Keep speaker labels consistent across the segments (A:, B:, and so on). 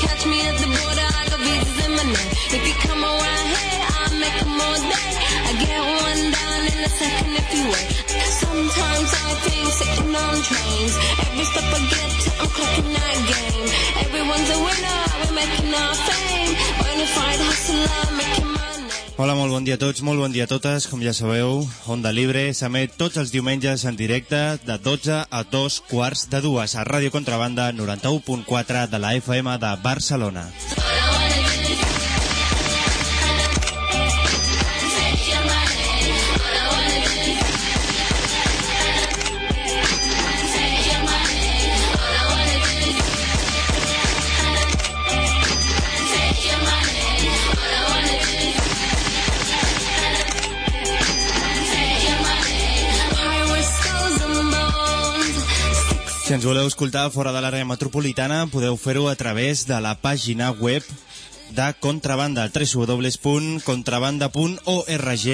A: catch me at the border, I got visas in my name. If you come around here, I'll make them all day. I get one down in a second if you wait. Sometimes I think sitting on trains. Every step I get to, I'm clocking that game. Everyone's a winner, we're making our fame. Bonafide hustler, making my.
B: Hola, molt bon dia a tots, molt bon dia a totes. Com ja sabeu, Onda Libre s'emet tots els diumenges en directe de 12 a 2 quarts de dues a Ràdio Contrabanda 91.4 de la FM de Barcelona.
A: Pirate
B: Si ens voleu escoltar fora de l'àrea metropolitana, podeu fer-ho a través de la pàgina web de Contrabanda, www.contrabanda.org,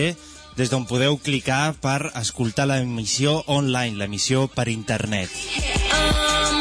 B: des d'on podeu clicar per escoltar l'emissió online, l'emissió per internet.
A: Um,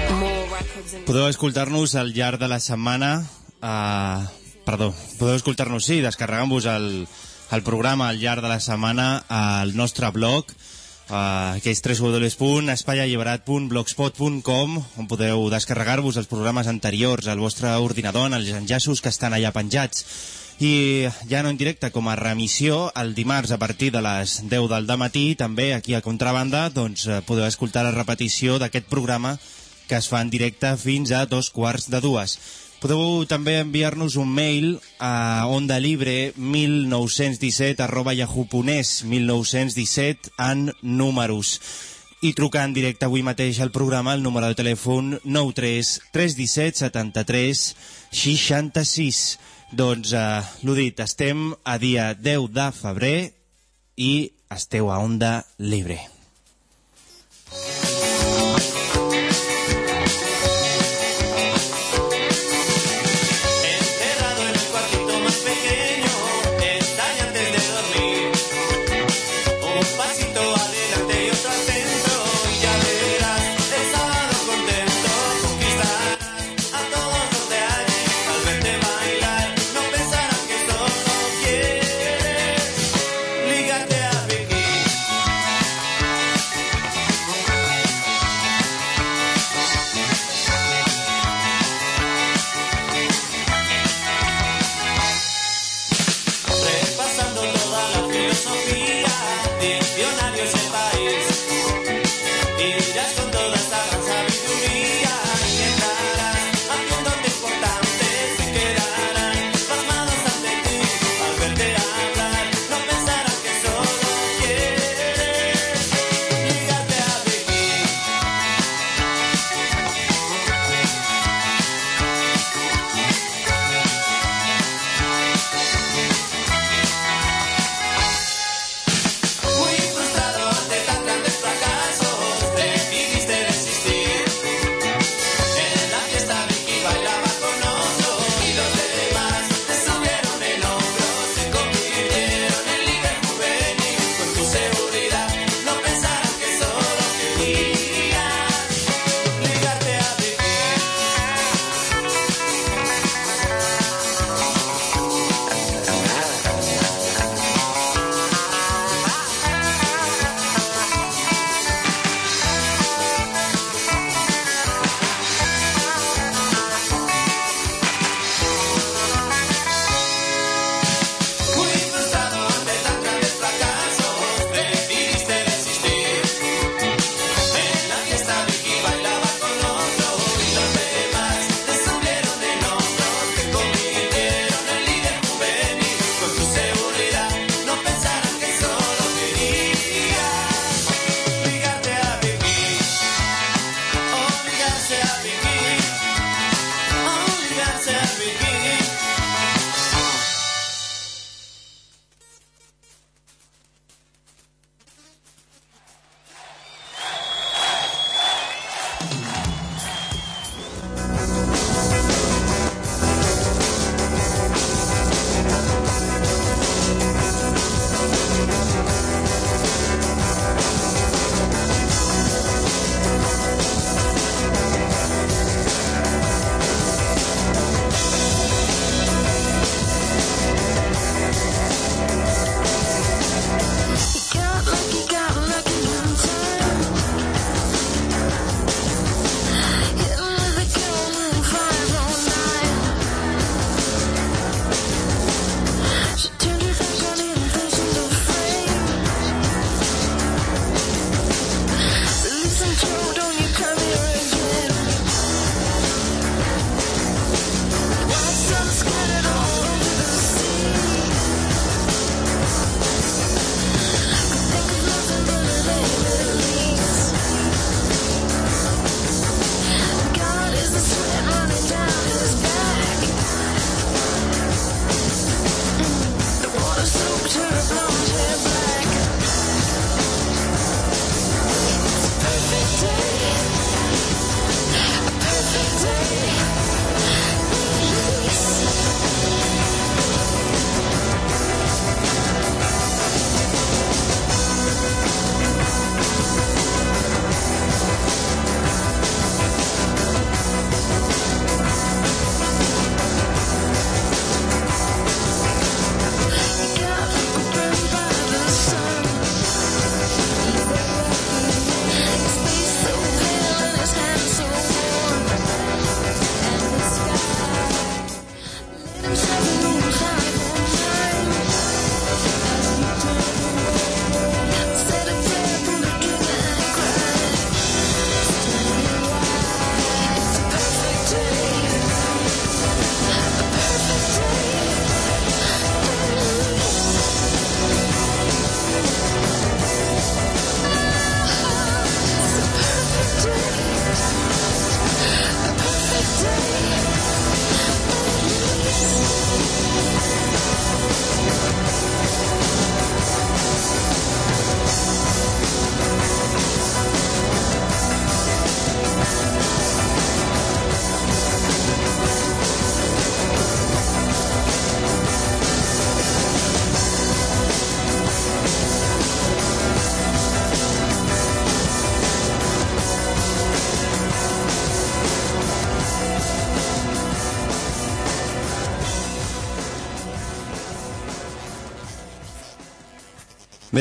B: Podeu escoltar-nos al llarg de la setmana... Uh, perdó, podeu escoltar-nos, sí, descarregant-vos el, el programa al llarg de la setmana al nostre blog, uh, que és www.espaialliberat.blogspot.com on podeu descarregar-vos els programes anteriors al vostre ordinador en els enllaços que estan allà penjats. I ja no en directe, com a remissió, el dimarts a partir de les 10 del matí, també aquí a Contrabanda, doncs eh, podeu escoltar la repetició d'aquest programa que es fa en directe fins a dos quarts de dues. Podeu també enviar-nos un mail a ondalibre 1917 arroba yahoo.es 1917 en números. I trucar en directe avui mateix al programa el número de telèfon 93 317 73 66 doncs eh, l'ho dit, estem a dia 10 de febrer i esteu a Onda Libre.
C: Encerrado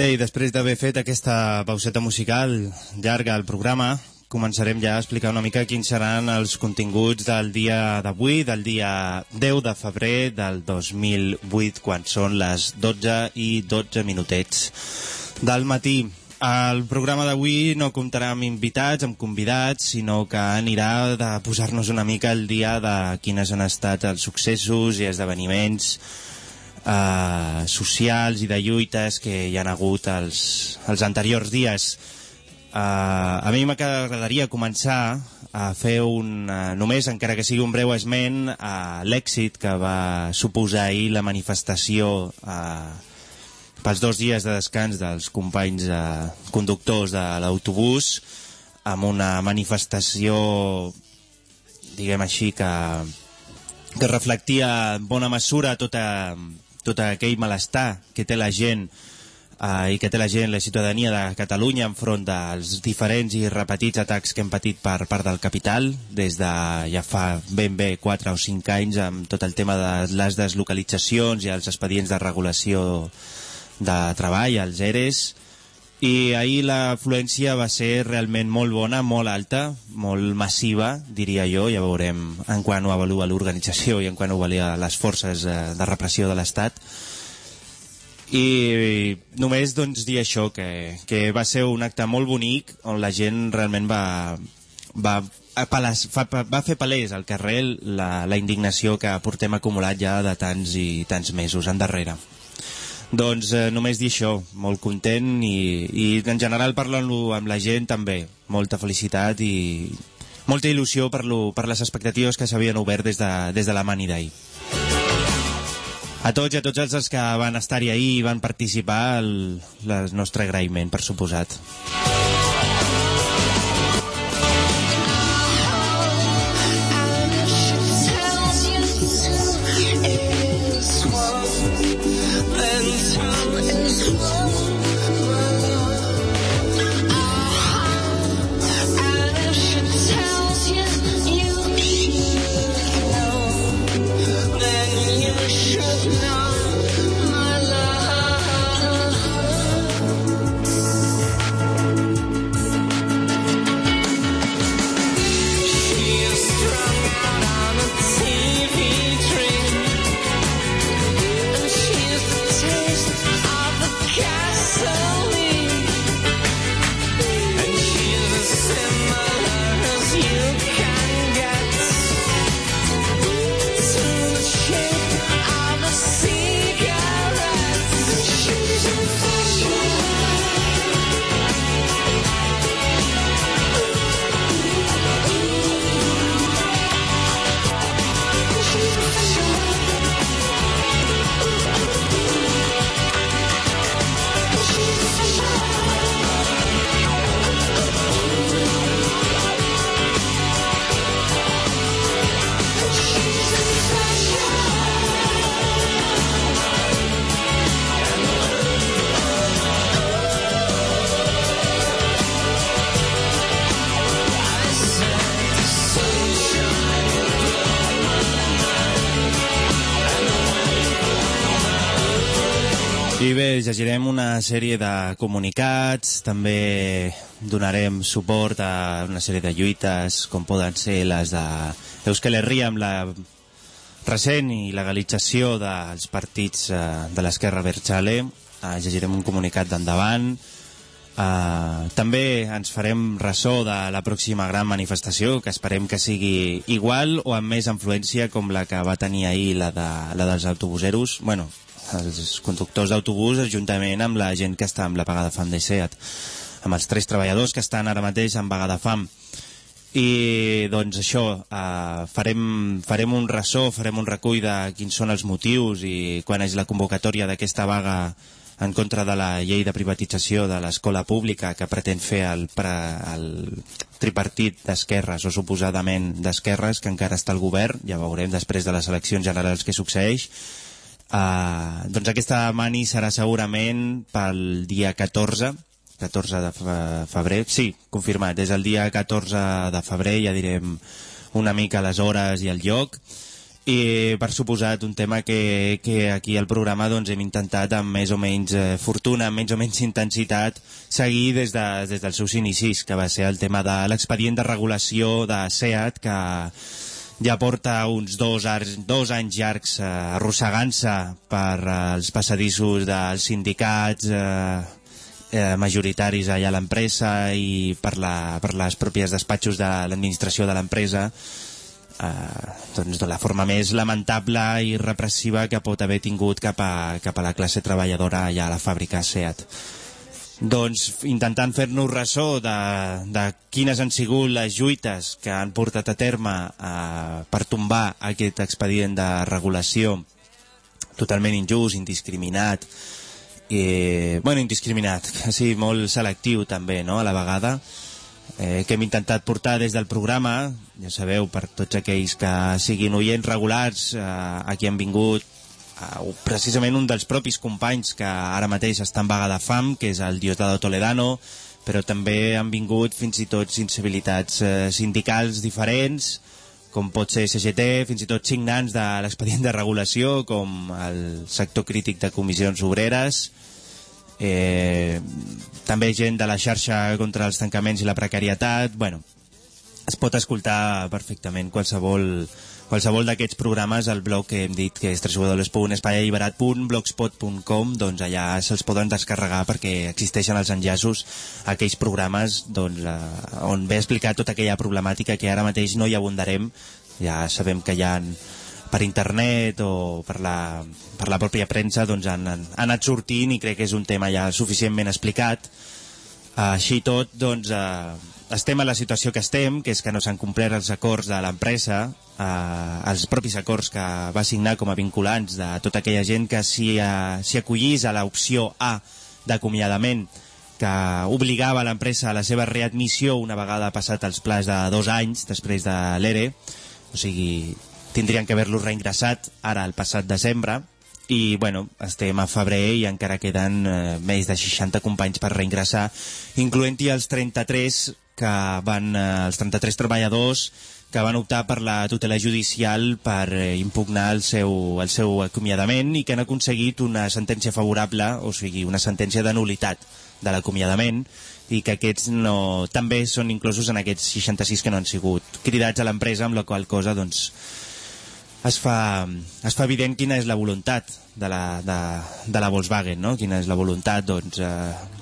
B: Bé, i després d'haver fet aquesta pauseta musical llarga al programa, començarem ja a explicar una mica quins seran els continguts del dia d'avui, del dia 10 de febrer del 2008, quan són les 12 i 12 minutets del matí. El programa d'avui no comptarà amb invitats, amb convidats, sinó que anirà de posar-nos una mica al dia de quines han estat els successos i esdeveniments eh, socials i de lluites que hi han hagut els, els anteriors dies. Uh, a mi m'agradaria començar a fer un, uh, només, encara que sigui un breu esment, a l'èxit que va suposar ahir la manifestació uh, pels dos dies de descans dels companys uh, conductors de l'autobús amb una manifestació diguem així que, que reflectia en bona mesura tota, tot aquell malestar que té la gent eh, i que té la gent, la ciutadania de Catalunya enfront dels diferents i repetits atacs que hem patit per part del capital des de ja fa ben bé 4 o 5 anys amb tot el tema de les deslocalitzacions i els expedients de regulació de treball, els ERES, i ahir l'afluència va ser realment molt bona, molt alta, molt massiva, diria jo, ja veurem en quan ho avalua l'organització i en quan ho avalia les forces eh, de repressió de l'Estat. I només doncs, dir això, que, que va ser un acte molt bonic on la gent realment va, va, apel·les, fa, va fer palès al carrer la, la indignació que portem acumulat ja de tants i tants mesos endarrere. Doncs eh, només dir això, molt content i, i en general parlant-lo amb la gent també, molta felicitat i molta il·lusió per, lo, per les expectatives que s'havien obert des de, des de la mani d'ahir. A tots i a tots els que van estar-hi ahir i van participar, el, el nostre agraïment, per suposat. Una sèrie de comunicats, també donarem suport a una sèrie de lluites, com poden ser les de Euskal Herria amb la recent i legalització dels partits eh, de l'esquerra Berchale. Eh, llegirem un comunicat d'endavant. Eh, també ens farem ressò de la pròxima gran manifestació, que esperem que sigui igual o amb més influència com la que va tenir ahir la, de, la dels autobuseros. Bueno, els conductors d'autobús juntament amb la gent que està amb la paga de fam de SEAT, amb els tres treballadors que estan ara mateix en vaga de fam. I doncs això, eh, farem, farem un ressò, farem un recull de quins són els motius i quan és la convocatòria d'aquesta vaga en contra de la llei de privatització de l'escola pública que pretén fer el, pre, el tripartit d'esquerres o suposadament d'esquerres que encara està al govern, ja veurem després de les eleccions generals què succeeix, Uh, doncs aquesta mani serà segurament pel dia 14, 14 de febrer, sí, confirmat, des del dia 14 de febrer ja direm una mica les hores i el lloc, i per suposat un tema que, que aquí al programa doncs, hem intentat amb més o menys eh, fortuna, amb més o menys intensitat seguir des, de, des dels seus inicis que va ser el tema de l'expedient de regulació de SEAT que ja porta uns dos, dos anys llargs eh, arrossegant-se per eh, els passadissos dels sindicats eh, eh, majoritaris allà a l'empresa i per, la, per les pròpies despatxos de l'administració de l'empresa eh, doncs, de la forma més lamentable i repressiva que pot haver tingut cap a, cap a la classe treballadora allà a la fàbrica SEAT doncs intentant fer-nos ressò de, de quines han sigut les lluites que han portat a terme eh, per tombar aquest expedient de regulació totalment injust, indiscriminat i, bueno, indiscriminat, sí, molt selectiu també, no?, a la vegada, eh, que hem intentat portar des del programa, ja sabeu, per tots aquells que siguin oients regulars, eh, aquí han vingut uh, precisament un dels propis companys que ara mateix està en vaga de fam, que és el Diosdado Toledano, però també han vingut fins i tot sensibilitats uh, sindicals diferents, com pot ser CGT, fins i tot signants de l'expedient de regulació, com el sector crític de comissions obreres, eh, també gent de la xarxa contra els tancaments i la precarietat, bueno, es pot escoltar perfectament qualsevol qualsevol d'aquests programes al blog que hem dit que és www.espaialliberat.blogspot.com doncs allà se'ls poden descarregar perquè existeixen els enllaços a aquells programes doncs, eh, on ve explicar tota aquella problemàtica que ara mateix no hi abundarem. Ja sabem que hi ha per internet o per la, per la pròpia premsa doncs han, han, anat sortint i crec que és un tema ja suficientment explicat. Així tot doncs eh, estem a la situació que estem, que és que no s'han complert els acords de l'empresa, eh, els propis acords que va signar com a vinculants de tota aquella gent que s'hi eh, acollís a l'opció A d'acomiadament que obligava l'empresa a la seva readmissió una vegada passat els plans de dos anys després de l'ERE, o sigui, tindrien que haver-lo reingressat ara al passat desembre, i bueno, estem a febrer i encara queden eh, més de 60 companys per reingressar, incloent-hi els 33 que van, eh, els 33 treballadors que van optar per la tutela judicial per eh, impugnar el seu, el seu acomiadament i que han aconseguit una sentència favorable, o sigui, una sentència de nulitat de l'acomiadament i que aquests no, també són inclosos en aquests 66 que no han sigut cridats a l'empresa, amb la qual cosa doncs, es fa, es fa evident quina és la voluntat de la, de, de la Volkswagen, no? quina és la voluntat doncs, eh,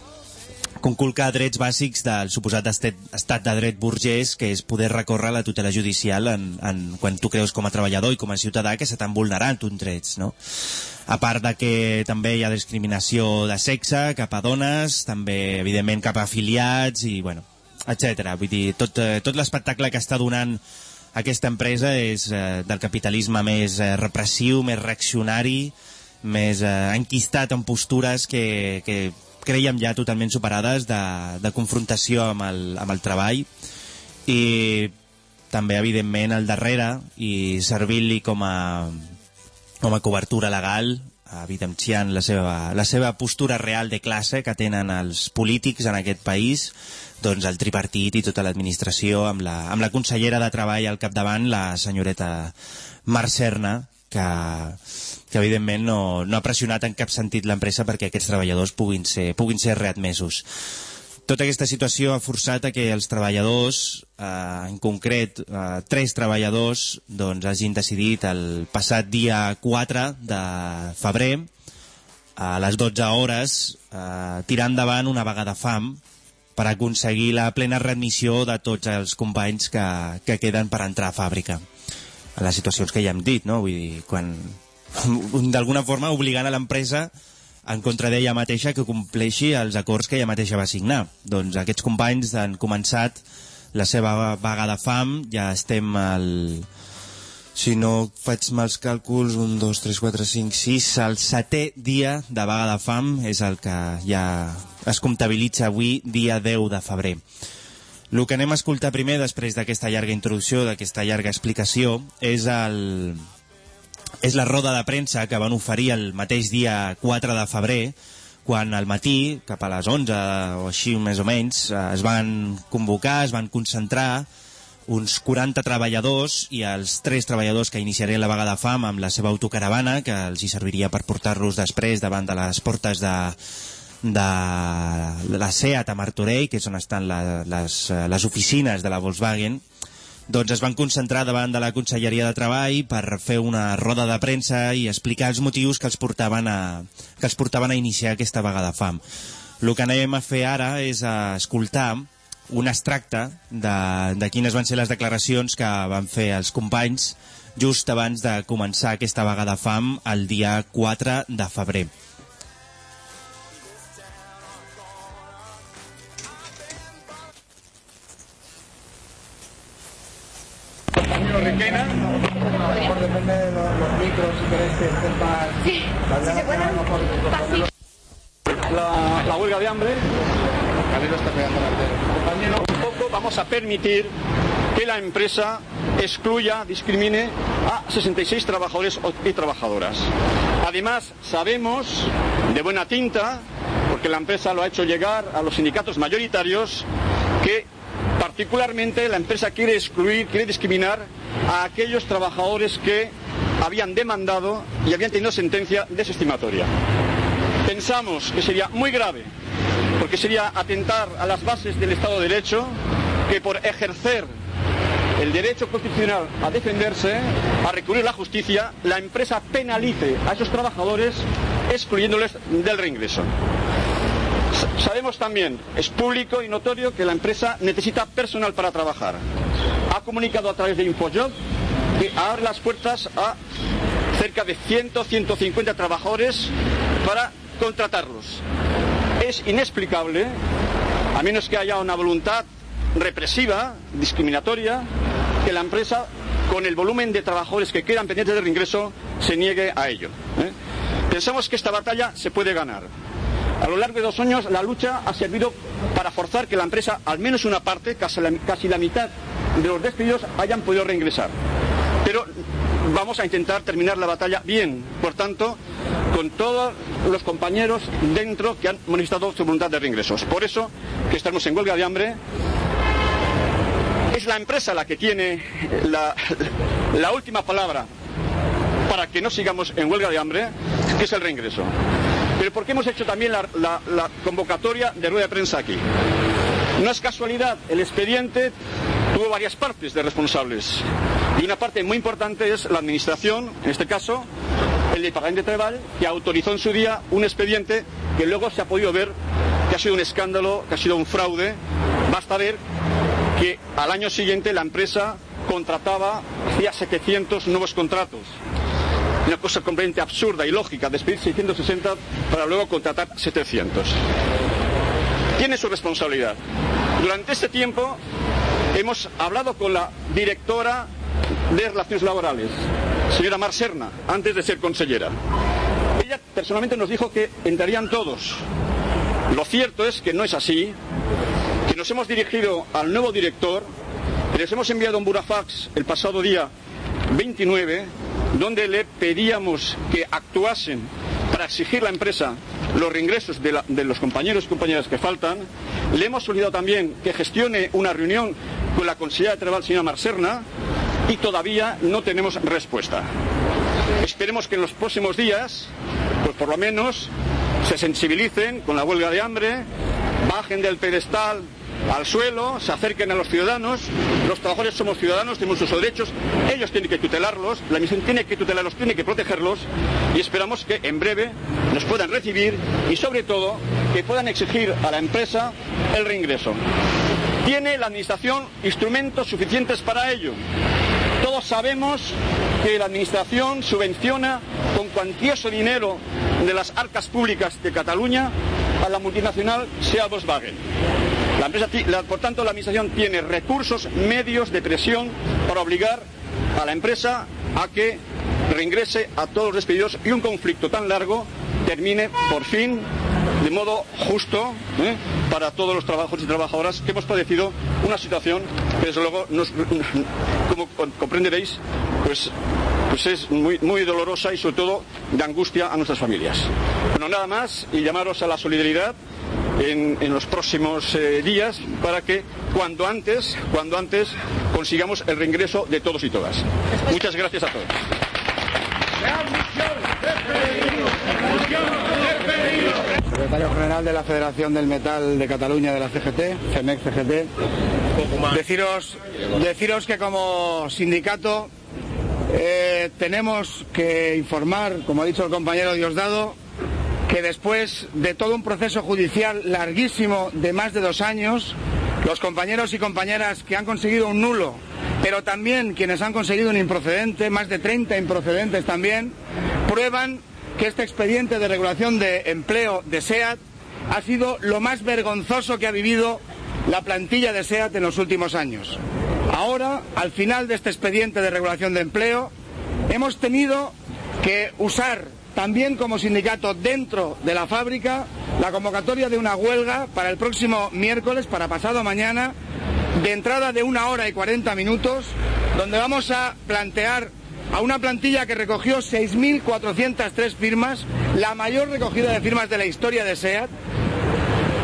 B: conculcar drets bàsics del suposat estat, estat de dret burgès, que és poder recórrer la tutela judicial en, en, quan tu creus com a treballador i com a ciutadà que se t'han vulnerat uns drets, no? A part de que també hi ha discriminació de sexe cap a dones, també, evidentment, cap a afiliats i, bueno, etc. Vull dir, tot, eh, tot l'espectacle que està donant aquesta empresa és eh, del capitalisme més eh, repressiu, més reaccionari, més eh, enquistat en postures que, que creiem ja totalment superades de, de confrontació amb el, amb el treball. I també evidentment al darrere i servint-li com a com a cobertura legal evidenciant la seva, la seva postura real de classe que tenen els polítics en aquest país doncs el tripartit i tota l'administració amb, la, amb la consellera de Treball al capdavant, la senyoreta Mar Serna, que, que evidentment no, no ha pressionat en cap sentit l'empresa perquè aquests treballadors puguin ser, puguin ser readmesos. Tota aquesta situació ha forçat a que els treballadors, eh, en concret eh, tres treballadors, doncs, hagin decidit el passat dia 4 de febrer, a les 12 hores, eh, tirar endavant una vaga de fam per aconseguir la plena readmissió de tots els companys que, que queden per entrar a fàbrica. A les situacions que ja hem dit, no? Vull dir, quan d'alguna forma obligant a l'empresa en contra d'ella mateixa que compleixi els acords que ella mateixa va signar. Doncs aquests companys han començat la seva vaga de fam, ja estem al... Si no faig mals càlculs, un, dos, tres, quatre, cinc, sis, el setè dia de vaga de fam és el que ja es comptabilitza avui, dia 10 de febrer. El que anem a escoltar primer, després d'aquesta llarga introducció, d'aquesta llarga explicació, és el, és la roda de premsa que van oferir el mateix dia 4 de febrer, quan al matí, cap a les 11 o així més o menys, eh, es van convocar, es van concentrar uns 40 treballadors i els 3 treballadors que iniciarien la vaga de fam amb la seva autocaravana, que els hi serviria per portar-los després davant de les portes de, de la SEAT a Martorell, que és on estan la, les, eh, les oficines de la Volkswagen, doncs es van concentrar davant de la Conselleria de Treball per fer una roda de premsa i explicar els motius que els portaven a, que els portaven a iniciar aquesta vaga de fam. El que anem a fer ara és a escoltar un extracte de, de quines van ser les declaracions que van fer els companys just abans de començar aquesta vaga de fam el dia 4 de febrer.
D: Camilo Requena. Por depende de los, los micros, si queréis que estén más... Sí, si se pueden la, la huelga de hambre. Camilo está pegando la tele. Compañero, un poco vamos a permitir que la empresa excluya, discrimine a 66 trabajadores y trabajadoras. Además, sabemos de buena tinta, porque la empresa lo ha hecho llegar a los sindicatos mayoritarios, que particularmente la empresa quiere excluir, quiere discriminar a aquellos trabajadores que habían demandado y habían tenido sentencia desestimatoria. Pensamos que sería muy grave, porque sería atentar a las bases del Estado de Derecho, que por ejercer el derecho constitucional a defenderse, a recurrir a la justicia, la empresa penalice a esos trabajadores excluyéndoles del reingreso. Sabemos también, es público y notorio que la empresa necesita personal para trabajar. Ha comunicado a través de Infojob que abre las puertas a cerca de 100-150 trabajadores para contratarlos. Es inexplicable, a menos que haya una voluntad represiva, discriminatoria, que la empresa, con el volumen de trabajadores que quedan pendientes de reingreso, se niegue a ello. ¿eh? Pensamos que esta batalla se puede ganar. A lo largo de dos años la lucha ha servido para forzar que la empresa, al menos una parte, casi la, mitad de los despedidos, hayan podido reingresar. Pero vamos a intentar terminar la batalla bien, por tanto, con todos los compañeros dentro que han manifestado su voluntad de reingresos. Por eso que estamos en huelga de hambre. Es la empresa la que tiene la, la última palabra para que no sigamos en huelga de hambre, que es el reingreso. Pero ¿por qué hemos hecho también la convocatoria de rueda de prensa aquí? No es casualidad, el expediente tuvo varias partes de responsables. Y una parte muy importante es la administración, en este caso, el Departamento de Trabajo, que autorizó en su día un expediente que luego se ha podido ver que ha sido un escándalo, que ha sido un fraude. Basta ver que al año siguiente la empresa contrataba, hacía 700 nuevos contratos. Una cosa completamente absurda y lógica, despedir 660 para luego contratar 700. Tiene su responsabilidad. Durante este tiempo hemos hablado con la directora de Relaciones Laborales, señora Mar Serna, antes de ser consellera. Ella personalmente nos dijo que entrarían todos. Lo cierto es que no es así, que nos hemos dirigido al nuevo director, que les hemos enviado un burafax el pasado día 29, donde le pedíamos que actuasen para exigir la empresa los reingresos de los compañeros y compañeras que faltan. Le hemos solicitado también que gestione una reunión con la consejera de Trabajo, señora Marserna, y todavía no tenemos respuesta. Esperemos que en los próximos días, pues por lo menos, se sensibilicen con la huelga de hambre, bajen del pedestal al suelo, se acerquen a los ciudadanos. Los trabajadores somos ciudadanos, tenemos sus derechos, ellos tienen que tutelarlos, la misión tiene que tutelarlos, tiene que protegerlos y esperamos que en breve nos puedan recibir y sobre todo que puedan exigir a la empresa el reingreso. ¿Tiene la Administración instrumentos suficientes para ello? Todos sabemos que la Administración subvenciona con cuantioso dinero de las arcas públicas de Cataluña a la multinacional SEA Volkswagen. La empresa, por tanto, la Administración tiene recursos, medios de presión para obligar a la empresa a que reingrese a todos los despedidos y un conflicto tan largo termine por fin de modo justo ¿eh? para todos los trabajadores y trabajadoras que hemos padecido una situación que desde luego como comprenderéis pues pues es muy dolorosa y sobre todo de angustia a nuestras familias. Bueno, nada más y llamaros a la solidaridad en, los próximos eh, días para que cuando antes, cuando antes consigamos el reingreso de todos y todas. Muchas gracias a todos.
E: secretario general de la Federación del Metal de Cataluña de la CGT, CEMEC CGT. Deciros, deciros que como sindicato eh, tenemos que informar, como ha dicho el compañero Diosdado, que después de todo un proceso judicial larguísimo de más de dos años, los compañeros y compañeras que han conseguido un nulo, pero también quienes han conseguido un improcedente, más de 30 improcedentes también, prueban que este expediente de regulación de empleo de SEAT ha sido lo más vergonzoso que ha vivido la plantilla de SEAT en los últimos años. Ahora, al final de este expediente de regulación de empleo, hemos tenido que usar también como sindicato dentro de la fábrica la convocatoria de una huelga para el próximo miércoles, para pasado mañana, de entrada de una hora y 40 minutos, donde vamos a plantear a una plantilla que recogió 6.403 firmas, la mayor recogida de firmas de la historia de SEAT,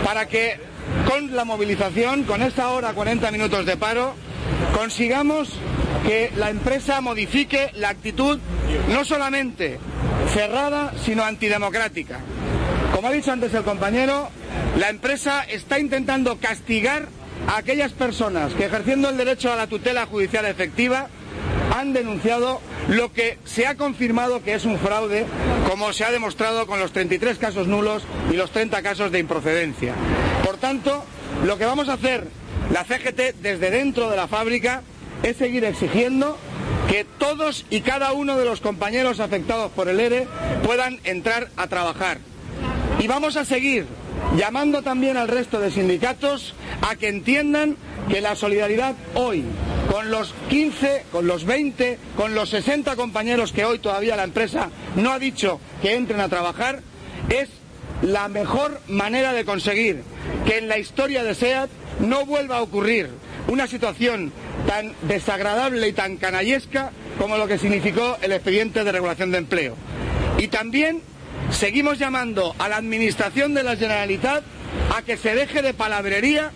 E: para que con la movilización, con esta hora 40 minutos de paro, consigamos que la empresa modifique la actitud no solamente cerrada, sino antidemocrática. Como ha dicho antes el compañero, la empresa está intentando castigar a aquellas personas que ejerciendo el derecho a la tutela judicial efectiva han denunciado lo que se ha confirmado que es un fraude, como se ha demostrado con los 33 casos nulos y los 30 casos de improcedencia. Por tanto, lo que vamos a hacer la CGT desde dentro de la fábrica es seguir exigiendo que todos y cada uno de los compañeros afectados por el ERE puedan entrar a trabajar. Y vamos a seguir llamando también al resto de sindicatos a que entiendan que la solidaridad hoy, con los 15, con los 20, con los 60 compañeros que hoy todavía la empresa no ha dicho que entren a trabajar, es la mejor manera de conseguir que en la historia de SEAT no vuelva a ocurrir una situación tan desagradable y tan canallesca como lo que significó el expediente de regulación de empleo. Y también seguimos llamando a la Administración de la Generalitat a que se deje de palabrería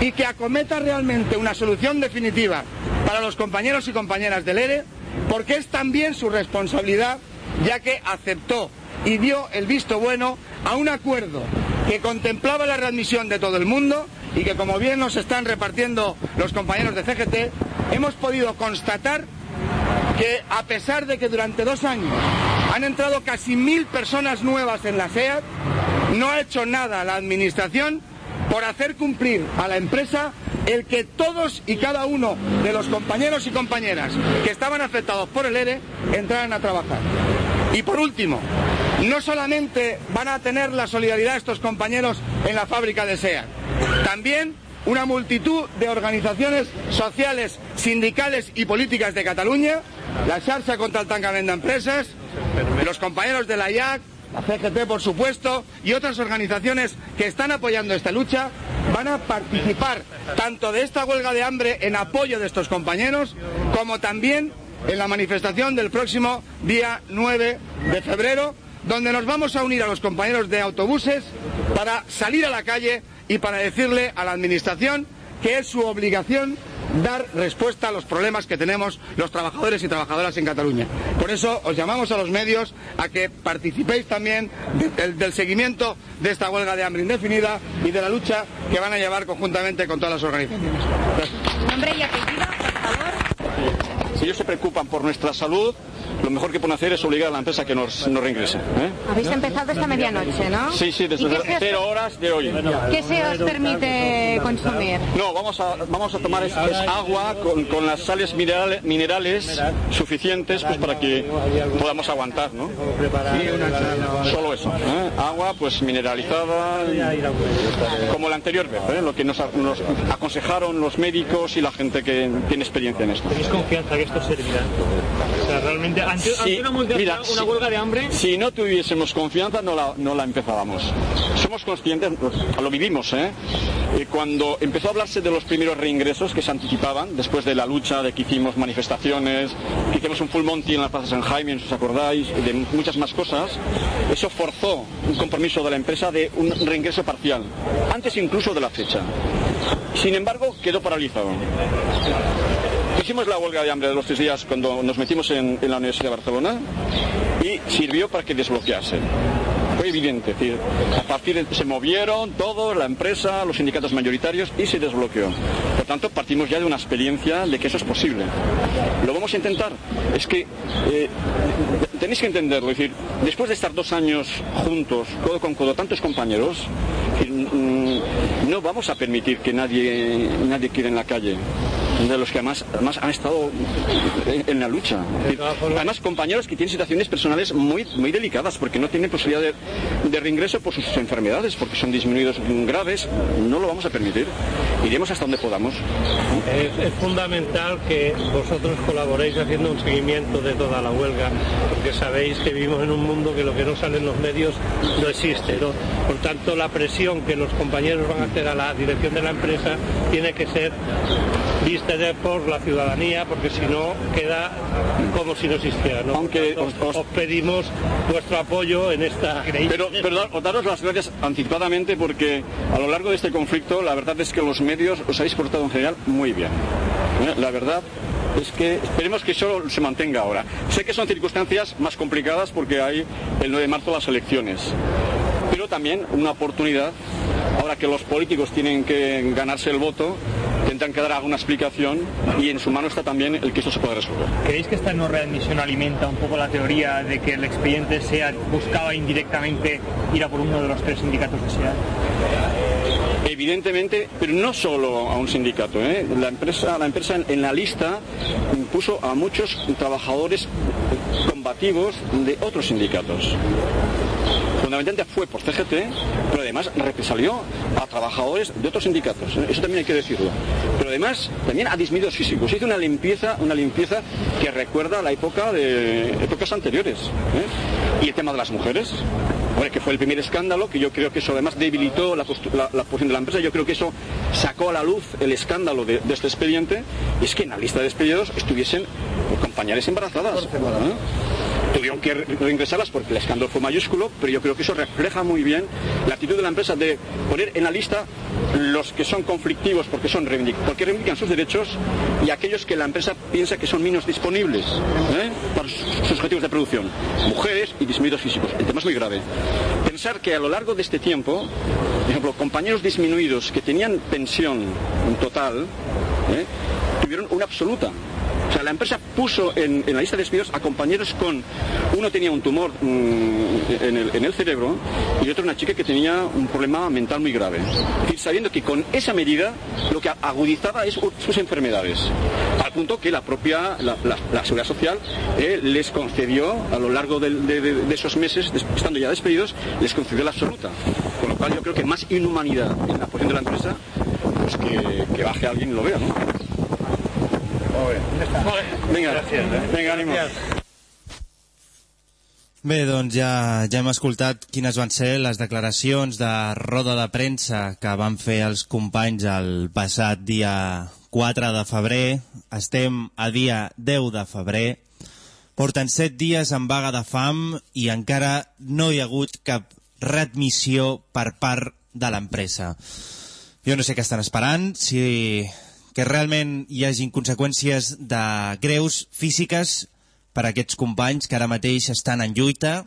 E: y que acometa realmente una solución definitiva para los compañeros y compañeras del ERE, porque es también su responsabilidad, ya que aceptó y dio el visto bueno a un acuerdo que contemplaba la readmisión de todo el mundo y que, como bien nos están repartiendo los compañeros de CGT, hemos podido constatar que a pesar de que durante dos años han entrado casi mil personas nuevas en la SEAT, no ha hecho nada la Administración por hacer cumplir a la empresa el que todos y cada uno de los compañeros y compañeras que estaban afectados por el ERE entraran a trabajar. Y por último, no solamente van a tener la solidaridad estos compañeros en la fábrica de SEAT, también una multitud de organizaciones sociales, sindicales y políticas de Cataluña, la Xarxa contra el tancament d'empreses, los compañeros de la IAC, la CGT por supuesto, y otras organizaciones que están apoyando esta lucha, van a participar tanto de esta huelga de hambre en apoyo de estos compañeros, como también en la manifestación del próximo día 9 de febrero, donde nos vamos a unir a los compañeros de autobuses para salir a la calle y para decirle a la Administración que es su obligación dar respuesta a los problemas que tenemos los trabajadores y trabajadoras en Cataluña. Por eso os llamamos a los medios a que participéis también de- del, del seguimiento de esta huelga de hambre indefinida y de la lucha que van a llevar conjuntamente con todas las organizaciones. Gracias.
F: Nombre y apellido, por favor.
D: Si ellos se preocupan por nuestra salud, lo mejor que pueden hacer es obligar a la empresa a que nos, nos reingrese. ¿eh?
F: Habéis empezado esta medianoche, ¿no?
D: Sí, sí,
F: ¿Y
D: desde cero horas de hoy.
F: ¿Qué se os permite consumir?
D: No, vamos a, vamos a tomar es, es agua con, con las sales minerales, minerales suficientes pues, para que podamos aguantar, ¿no? Solo eso. ¿eh? Agua pues mineralizada, como la anterior vez, ¿eh? lo que nos, nos aconsejaron los médicos y la gente que tiene experiencia en esto.
G: ¿Tenéis confianza que esto servirá? O sea, realmente ante, ante
D: Sí,
G: una multinacional,
D: mira,
G: una huelga de hambre,
D: Si no tuviésemos confianza, no la, no la empezábamos. Somos conscientes, lo vivimos, ¿eh? Cuando empezó a hablarse de los primeros reingresos que se anticipaban, después de la lucha, de que hicimos manifestaciones, que hicimos un full monty en la Plaza San Jaime, si os acordáis, de muchas más cosas, eso forzó un compromiso de la empresa de un reingreso parcial, antes incluso de la fecha. Sin embargo, quedó paralizado. Hicimos la huelga de hambre de los tres días cuando nos metimos en, la Universidad de Barcelona y sirvió para que desbloquease. Fue evidente, decir, a partir se movieron todos, la empresa, los sindicatos mayoritarios y se desbloqueó. Por tanto, partimos ya de una experiencia de que eso es posible. Lo vamos a intentar. Es que eh, tenéis que entenderlo, decir, después de estar dos años juntos, codo con codo, tantos compañeros, mm, no vamos a permitir que nadie, nadie quede en la calle de los que además, además han estado en, en la lucha. Además, compañeros que tienen situaciones personales muy, muy delicadas porque no tienen posibilidad de, de reingreso por sus enfermedades, porque son disminuidos graves, no lo vamos a permitir. Iremos hasta donde podamos.
G: es, es fundamental que vosotros colaboréis haciendo un seguimiento de toda la huelga, porque sabéis que vivimos en un mundo que lo que no sale en los medios no existe. ¿no? Por tanto, la presión que los compañeros van a hacer a la dirección de la empresa tiene que ser vista por la ciudadanía, porque si no queda como si no existiera. ¿no?
D: Aunque os- os-
G: os pedimos vuestro apoyo en esta...
D: Pero, pero dar- os daros las gracias anticipadamente porque a lo largo de este conflicto la verdad es que los medios os habéis portado en general muy bien. ¿Eh? La verdad es que esperemos que eso se mantenga ahora. Sé que son circunstancias más complicadas porque hay el 9 de marzo las elecciones, pero también una oportunidad, ahora que los políticos tienen que ganarse el voto, tendrán que dar alguna explicación y en su mano está también el que esto se pueda resolver.
H: ¿Creéis que esta no readmisión alimenta un poco la teoría de que el expediente SEAT buscaba indirectamente ir a por uno de los tres sindicatos de SEAT?
D: Evidentemente, pero no solo a un sindicato. ¿eh? La empresa, la empresa en, en la lista puso a muchos trabajadores combativos de otros sindicatos. Fundamentalmente fue por CGT, pero además represalió a trabajadores de otros sindicatos. ¿eh? Eso también hay que decirlo. Pero además también a disminuidos físicos. Hizo una limpieza, una limpieza que recuerda a la época de épocas anteriores. ¿eh? Y el tema de las mujeres. Que fue el primer escándalo, que yo creo que eso además debilitó la, la- posición de la empresa. Yo creo que eso sacó a la luz el escándalo de, este expediente. Y es que en la lista de despedidos estuviesen compañeras embarazadas. ¿eh? Tuvieron que re- reingresarlas porque el escándalo fue mayúsculo, pero yo creo que eso refleja muy bien la actitud de la empresa de poner en la lista los que son conflictivos porque son porque reivindican sus derechos y aquellos que la empresa piensa que son menos disponibles ¿eh? para sus objetivos de producción. Mujeres y disminuidos físicos. El tema es muy grave. Pensar que a lo largo de este tiempo, por ejemplo, compañeros disminuidos que tenían pensión en total, ¿eh? tuvieron una absoluta. O sea, la empresa puso en, la lista de despidos a compañeros con, uno tenía un tumor mm, en, el, cerebro y otro una chica que tenía un problema mental muy grave. Sabiendo que con esa medida lo que agudizaba es sus enfermedades. Al punto que la propia, la, la- Seguridad Social eh, les concedió a lo largo de, esos meses, estando ya despedidos, les concedió la absoluta. Con lo cual yo creo que más inhumanidad en la posición de la empresa, pues que, que baje alguien y lo vea, ¿no? Venga, venga, ánimo.
B: Bé, doncs ja, ja hem escoltat quines van ser les declaracions de roda de premsa que van fer els companys el passat dia 4 de febrer. Estem a dia 10 de febrer. Porten 7 dies en vaga de fam i encara no hi ha hagut cap readmissió per part de l'empresa. Jo no sé què estan esperant, si que realment hi hagin conseqüències de greus físiques per a aquests companys que ara mateix estan en lluita,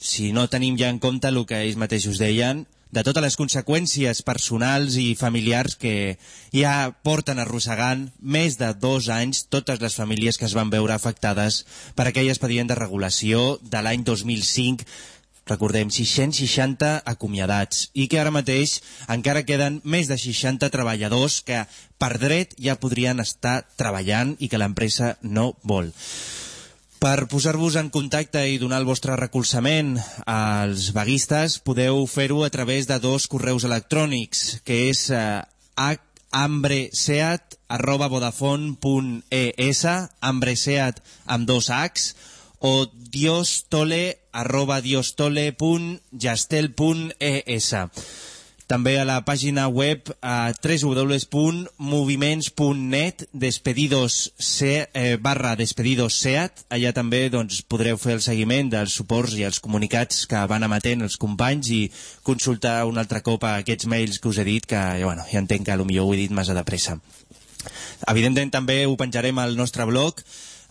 B: si no tenim ja en compte el que ells mateixos deien, de totes les conseqüències personals i familiars que ja porten arrossegant més de dos anys totes les famílies que es van veure afectades per aquell expedient de regulació de l'any 2005 recordem, 660 acomiadats i que ara mateix encara queden més de 60 treballadors que per dret ja podrien estar treballant i que l'empresa no vol. Per posar-vos en contacte i donar el vostre recolzament als vaguistes, podeu fer-ho a través de dos correus electrònics, que és eh, hambreseat arroba vodafone.es, hambreseat amb dos Hs, o diostole arroba diostole.jastel.es. També a la pàgina web a www.moviments.net despedidos se, eh, barra despedidos SEAT. Allà també doncs, podreu fer el seguiment dels suports i els comunicats que van emetent els companys i consultar un altre cop aquests mails que us he dit, que bueno, ja entenc que potser ho he dit massa de pressa. Evidentment també ho penjarem al nostre blog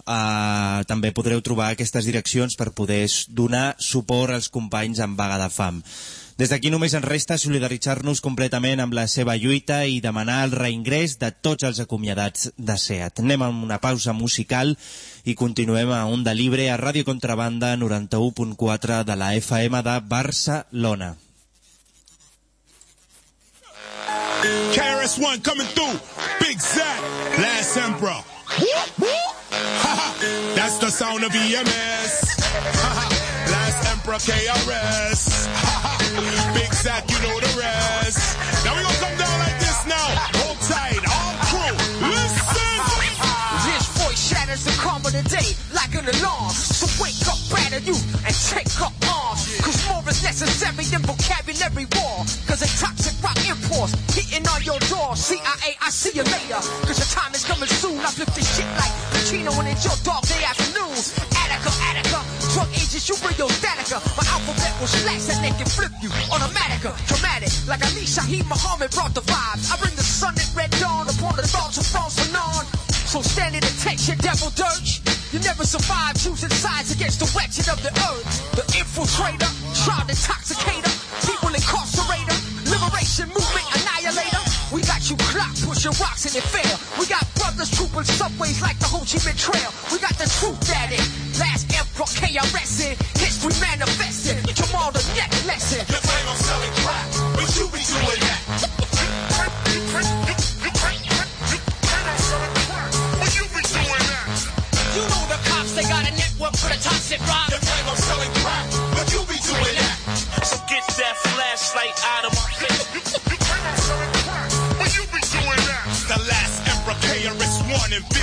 B: Uh, també podreu trobar aquestes direccions per poder donar suport als companys en vaga de fam. Des d'aquí només ens resta solidaritzar-nos completament amb la seva lluita i demanar el reingrés de tots els acomiadats de SEAT. Anem amb una pausa musical i continuem a Onda Libre a Ràdio Contrabanda 91.4 de la FM de Barcelona.
I: KRS-One coming through. Big Zach, Last Emperor. That's the sound of EMS. Haha, Last Emperor KRS. Haha, Big Zach, you know the rest. Now we gonna come down like this now. Hold tight, all crew. Listen.
J: This voice shatters the calm of the day like an alarm. So wake up, batter you, and take up arms. Cause more is necessary than vocabulary war. Cause a toxic rock imports hitting on your door. CIA, I see you later. Cause your time is coming soon. I when it's your dog day afternoons. Attica, Attica, drug agents, you bring your statica. My alphabet will slash that they can flip you. Automatica, dramatic, like Ali Shaheed Muhammad brought the vibes. I bring the sun at red dawn upon the thoughts of and on. So stand at attention, devil dirge. You never survive choosing sides against the wretched of the earth. The infiltrator, child intoxicator, people incarcerator, liberation movement you clock pushing rocks and it fail. We got brothers trooping subways like the Ho Chi Minh Trail. We got the truth at it. Last emperor KRS in history manifested. Jamal the neck lesson.
I: You claim I'm selling crack, but you be doing that. But you be doing that.
J: You know the cops, they got a network for the toxic rock.
I: You claim I'm selling crack, but you be doing that.
C: So get that flashlight out of my
K: running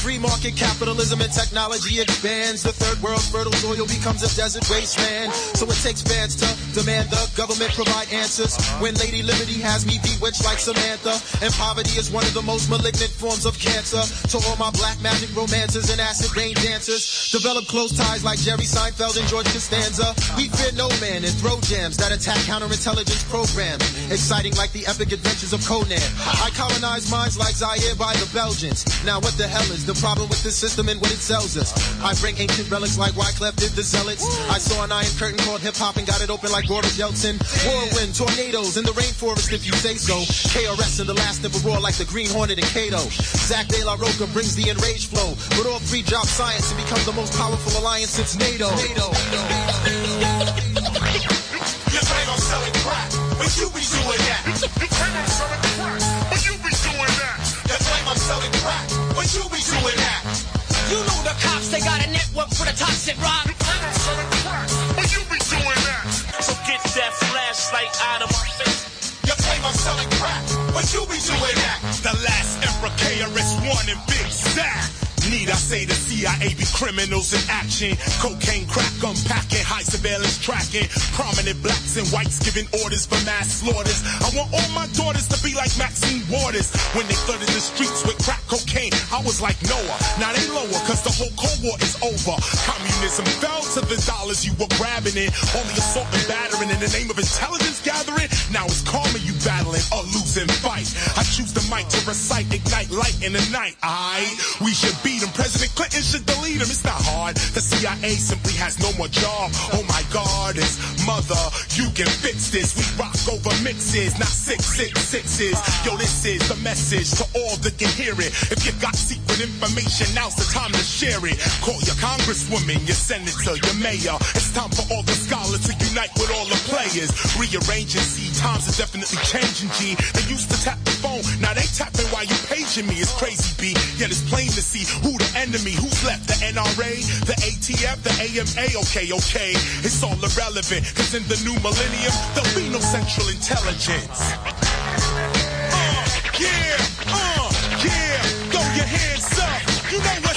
K: free market capitalism and technology expands, the third world's fertile soil becomes a desert wasteland. So it takes fans to demand the government provide answers. When Lady Liberty has me bewitched like Samantha, and poverty is one of the most malignant forms of cancer. To all my black magic romances and acid rain dancers, develop close ties like Jerry Seinfeld and George Costanza. We fear no man and throw jams that attack counterintelligence programs, exciting like the epic adventures of Conan. I colonize minds like Zaire by the Belgians. Now what the hell is the problem with this system and what it sells us? I bring ancient relics like Wyclef did the Zealots. I saw an iron curtain called hip hop and got it open like Boris Yeltsin. Whirlwind, tornadoes in the rainforest if you say so. KRS and the last of a roar like the Green Hornet and Kato. Zach De La Roca brings the enraged flow. But all three drop science and become the most powerful alliance since NATO. NATO.
I: You claim I'm selling crack, but you be doing that. Crack, you be doing that. You
J: know the cops, they got a network for the toxic rock.
I: But you be doing that.
C: So get that flashlight out of my face.
I: You claim I'm selling crack, but you be doing that. The last Emperor KRS-One and Big Zach. Need I say the CIA be criminals in action? Cocaine, crack, unpacking, high surveillance tracking. Prominent blacks and whites giving orders for mass slaughters. I want all my daughters to be like Maxine Waters. When they flooded the streets with crack cocaine, I was like Noah. Now they lower, cause the whole Cold War is over. Communism fell to the dollars you were grabbing it. Only assault and battering in the name of intelligence gathering. Now it's karma you battling, a losing fight. I choose the mic to recite, ignite light in the night. Aight, we should beat him. President Clinton should delete him. It's not hard. The CIA simply has no more job. Oh my God, it's mother. You can fix this. We rock over mixes, not six six sixes. Yo, this is the message to all that can hear it. If you got secret information, now's the time to share it. Call your congresswoman, your senator, your mayor. It's time for all the scholars to unite with all the players. Rearrange Rearranging, see, times are definitely changing, G. They used to tap the phone, now they tapping while you paging me. It's crazy, B. Yet it's plain to see who the enemy, who's left. The NRA, the ATF, the AMA. Okay, okay. It's all irrelevant, cause in the new millennium, there'll be no central intelligence. Uh, yeah, uh, yeah. Throw your hands up. You know what's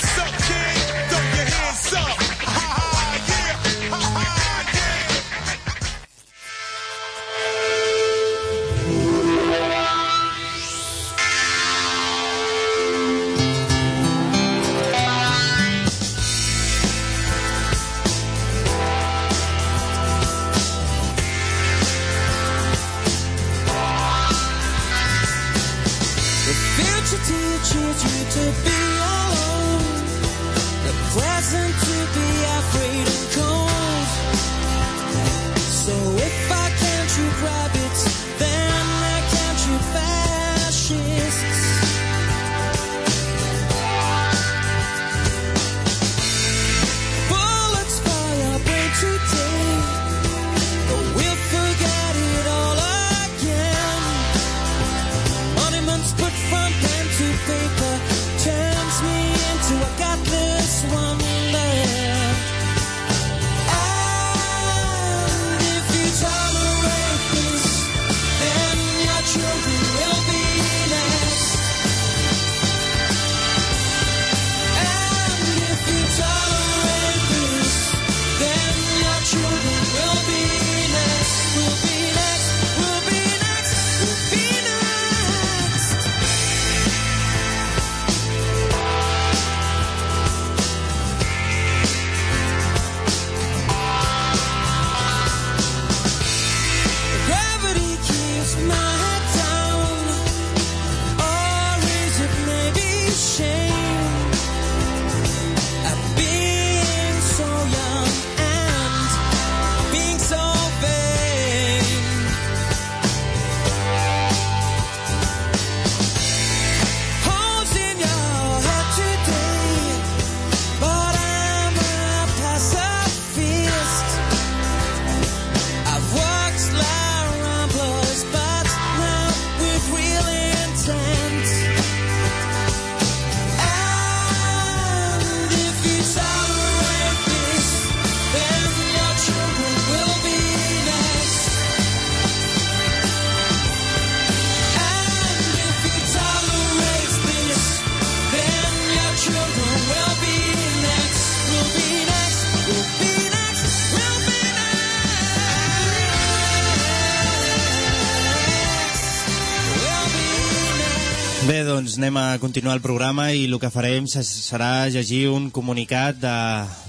B: anem a continuar el programa i el que farem se- serà llegir un comunicat de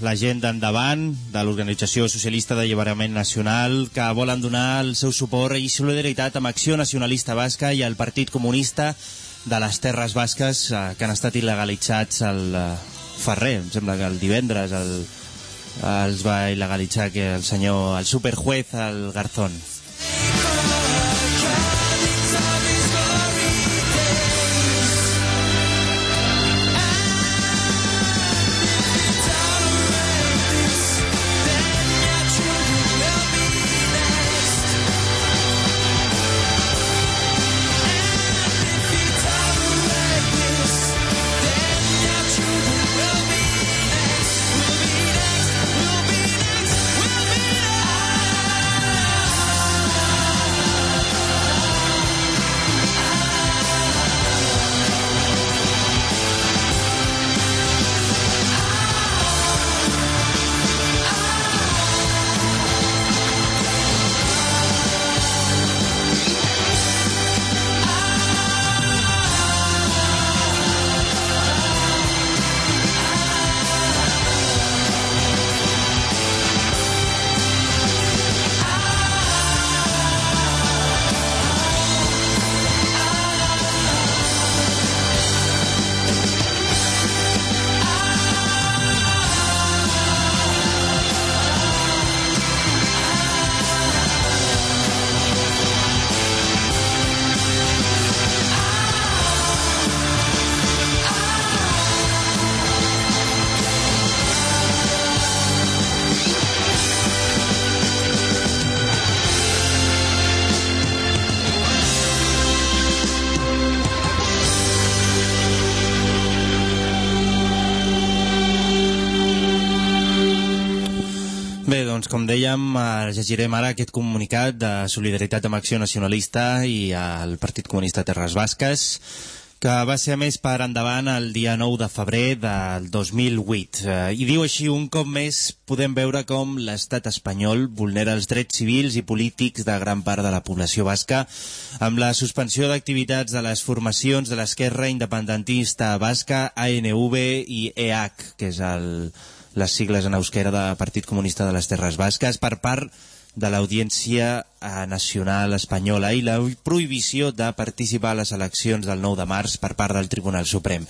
B: la gent d'Endavant, de l'Organització Socialista d'Alliberament Nacional, que volen donar el seu suport i solidaritat amb Acció Nacionalista Basca i el Partit Comunista de les Terres Basques eh, que han estat il·legalitzats el eh, Ferrer, em sembla que el divendres el, els va il·legalitzar que el senyor, el superjuez, el Garzón. Llegirem ara aquest comunicat de solidaritat amb Acció Nacionalista i el Partit Comunista Terres Basques, que va ser més per endavant el dia 9 de febrer del 2008. Eh, I diu així, un cop més podem veure com l'estat espanyol vulnera els drets civils i polítics de gran part de la població basca amb la suspensió d'activitats de les formacions de l'esquerra independentista basca ANV i EH, que és el, les sigles en euskera de Partit Comunista de les Terres Basques per part de l'Audiència eh, Nacional Espanyola i la prohibició de participar a les eleccions del 9 de març per part del Tribunal Suprem.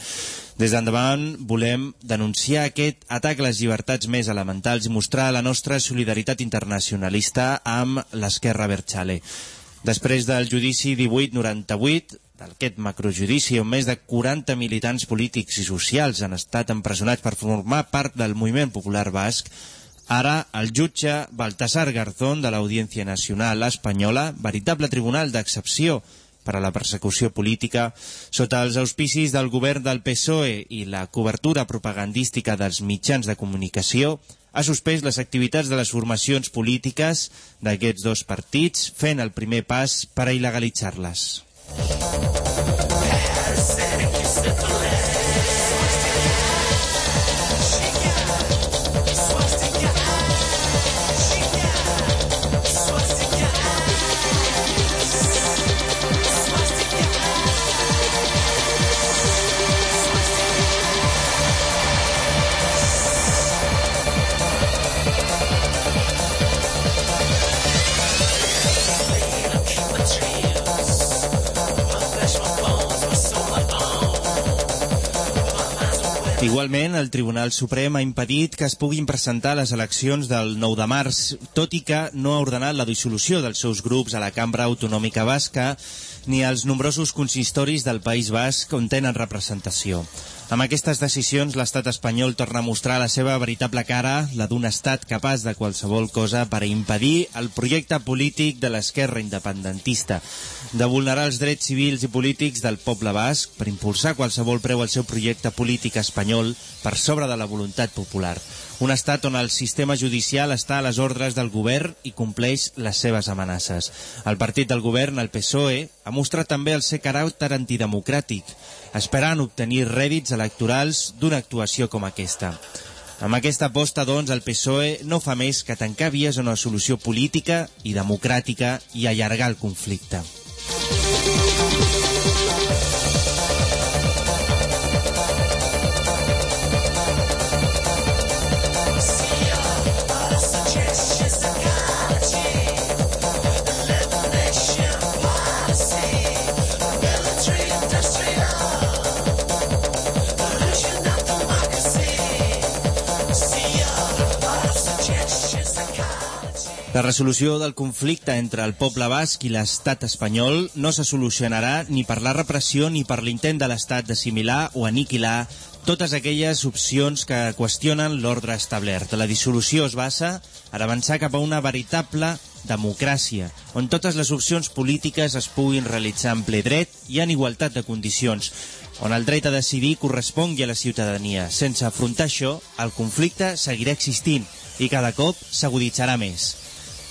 B: Des d'endavant volem denunciar aquest atac a les llibertats més elementals i mostrar la nostra solidaritat internacionalista amb l'esquerra Berchale. Després del judici 1898, d'aquest macrojudici on més de 40 militants polítics i socials han estat empresonats per formar part del moviment popular basc, ara el jutge Baltasar Garzón de l'Audiència Nacional Espanyola, veritable tribunal d'excepció per a la persecució política, sota els auspicis del govern del PSOE i la cobertura propagandística dels mitjans de comunicació, ha suspès les activitats de les formacions polítiques d'aquests dos partits, fent el primer pas per a il·legalitzar-les. Igualment, el Tribunal Suprem ha impedit que es puguin presentar les eleccions del 9 de març, tot i que no ha ordenat la dissolució dels seus grups a la Cambra Autonòmica Basca ni als nombrosos consistoris del País Basc on tenen representació. Amb aquestes decisions, l'estat espanyol torna a mostrar la seva veritable cara, la d'un estat capaç de qualsevol cosa per impedir el projecte polític de l'esquerra independentista, de vulnerar els drets civils i polítics del poble basc per impulsar qualsevol preu el seu projecte polític espanyol per sobre de la voluntat popular. Un estat on el sistema judicial està a les ordres del govern i compleix les seves amenaces. El partit del govern, el PSOE, ha mostrat també el seu caràcter antidemocràtic, esperant obtenir rèdits electorals d'una actuació com aquesta. Amb aquesta aposta, doncs, el PSOE no fa més que tancar vies a una solució política i democràtica i allargar el conflicte. Bye. La resolució del conflicte entre el poble basc i l'estat espanyol no se solucionarà ni per la repressió ni per l'intent de l'estat d'assimilar o aniquilar totes aquelles opcions que qüestionen l'ordre establert. La dissolució es basa en avançar cap a una veritable democràcia, on totes les opcions polítiques es puguin realitzar en ple dret i en igualtat de condicions, on el dret a decidir correspongui a la ciutadania. Sense afrontar això, el conflicte seguirà existint i cada cop s'aguditzarà més.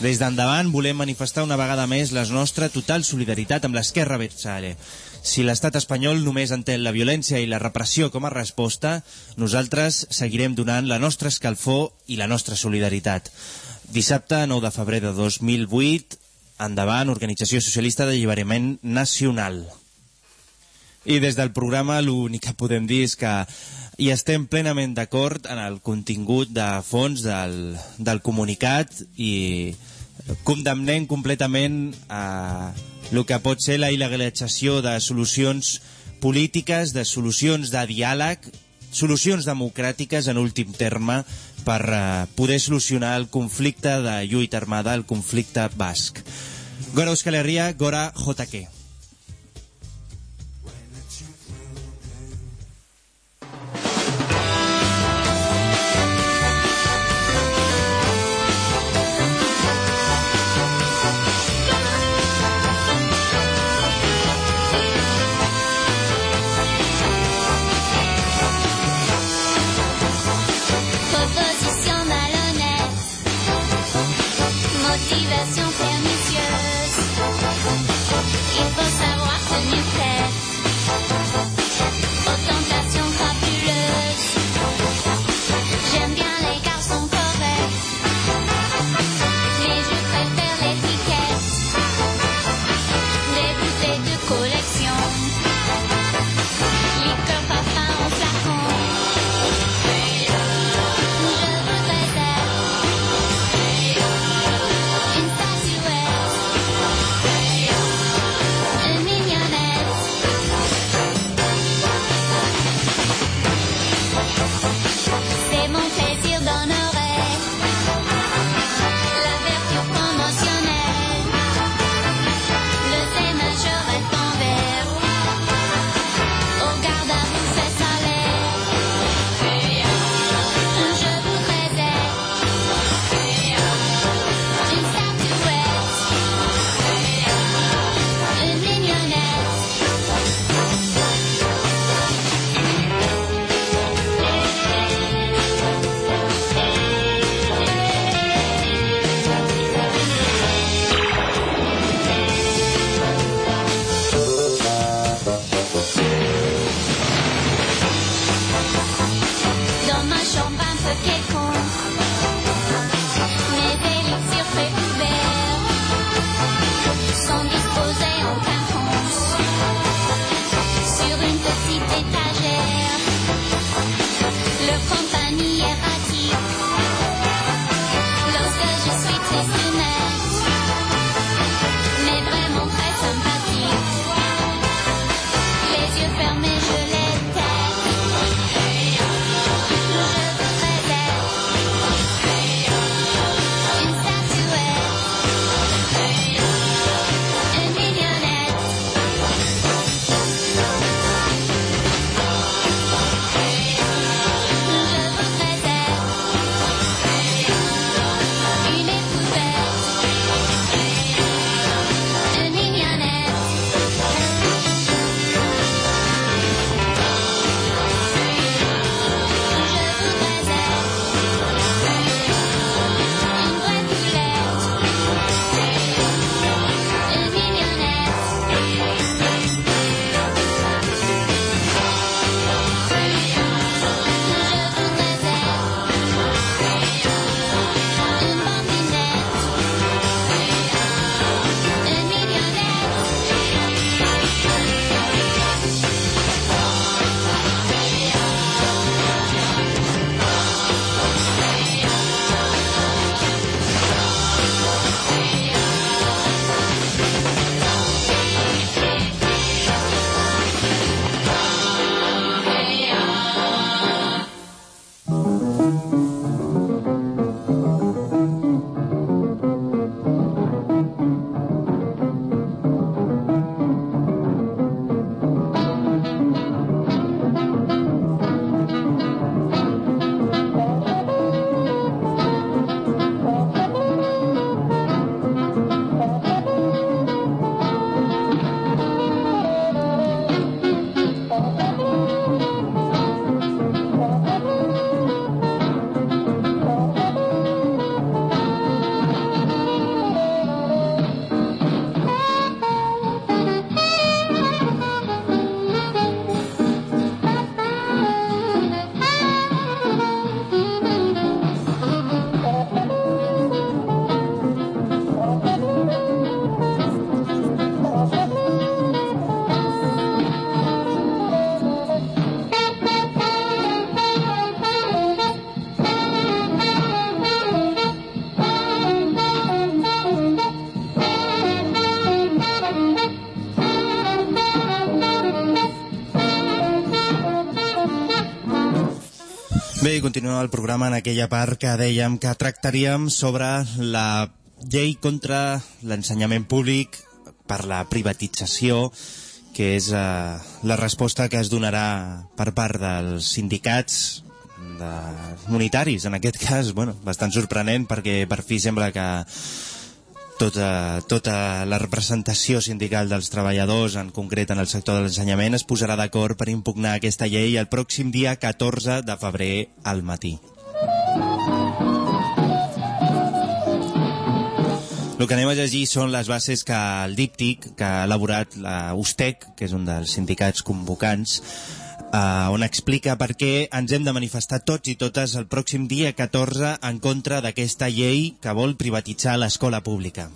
B: Des d'endavant volem manifestar una vegada més la nostra total solidaritat amb l'esquerra versale. Si l'estat espanyol només entén la violència i la repressió com a resposta, nosaltres seguirem donant la nostra escalfor i la nostra solidaritat. Dissabte, 9 de febrer de 2008, endavant, Organització Socialista d'Alliberament Nacional. I des del programa l'únic que podem dir és que hi estem plenament d'acord en el contingut de fons del, del comunicat i condemnem completament a el que pot ser la il·legalització de solucions polítiques, de solucions de diàleg, solucions democràtiques en últim terme per eh, poder solucionar el conflicte de lluita armada, el conflicte basc. Gora Euskal Herria, Gora JK. Bé, i continuem el programa en aquella part que dèiem que tractaríem sobre la llei contra l'ensenyament públic per la privatització, que és eh, la resposta que es donarà per part dels sindicats de monetaris, en aquest cas, bueno, bastant sorprenent perquè per fi sembla que tota, tota la representació sindical dels treballadors, en concret en el sector de l'ensenyament, es posarà d'acord per impugnar aquesta llei el pròxim dia 14 de febrer al matí. El que anem a llegir són les bases que el díptic que ha elaborat la que és un dels sindicats convocants, eh, on explica per què ens hem de manifestar tots i totes el pròxim dia 14 en contra d'aquesta llei que vol privatitzar l'escola pública.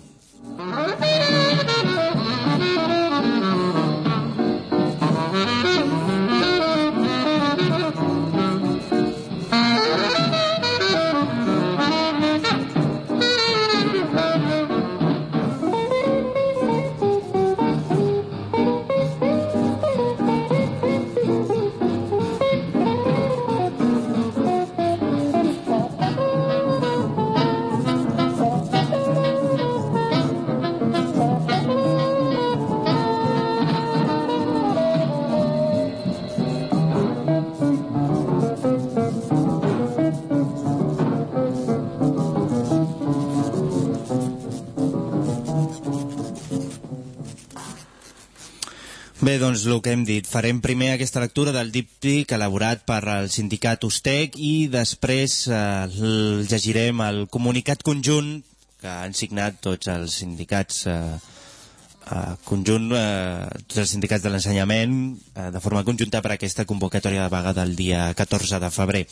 B: Bé, doncs el que hem dit, farem primer aquesta lectura del díptic elaborat per el sindicat USTEC i després eh, llegirem el comunicat conjunt que han signat tots els sindicats eh, eh, conjunt, eh, tots els sindicats de l'ensenyament eh, de forma conjunta per aquesta convocatòria de vaga del dia 14 de febrer.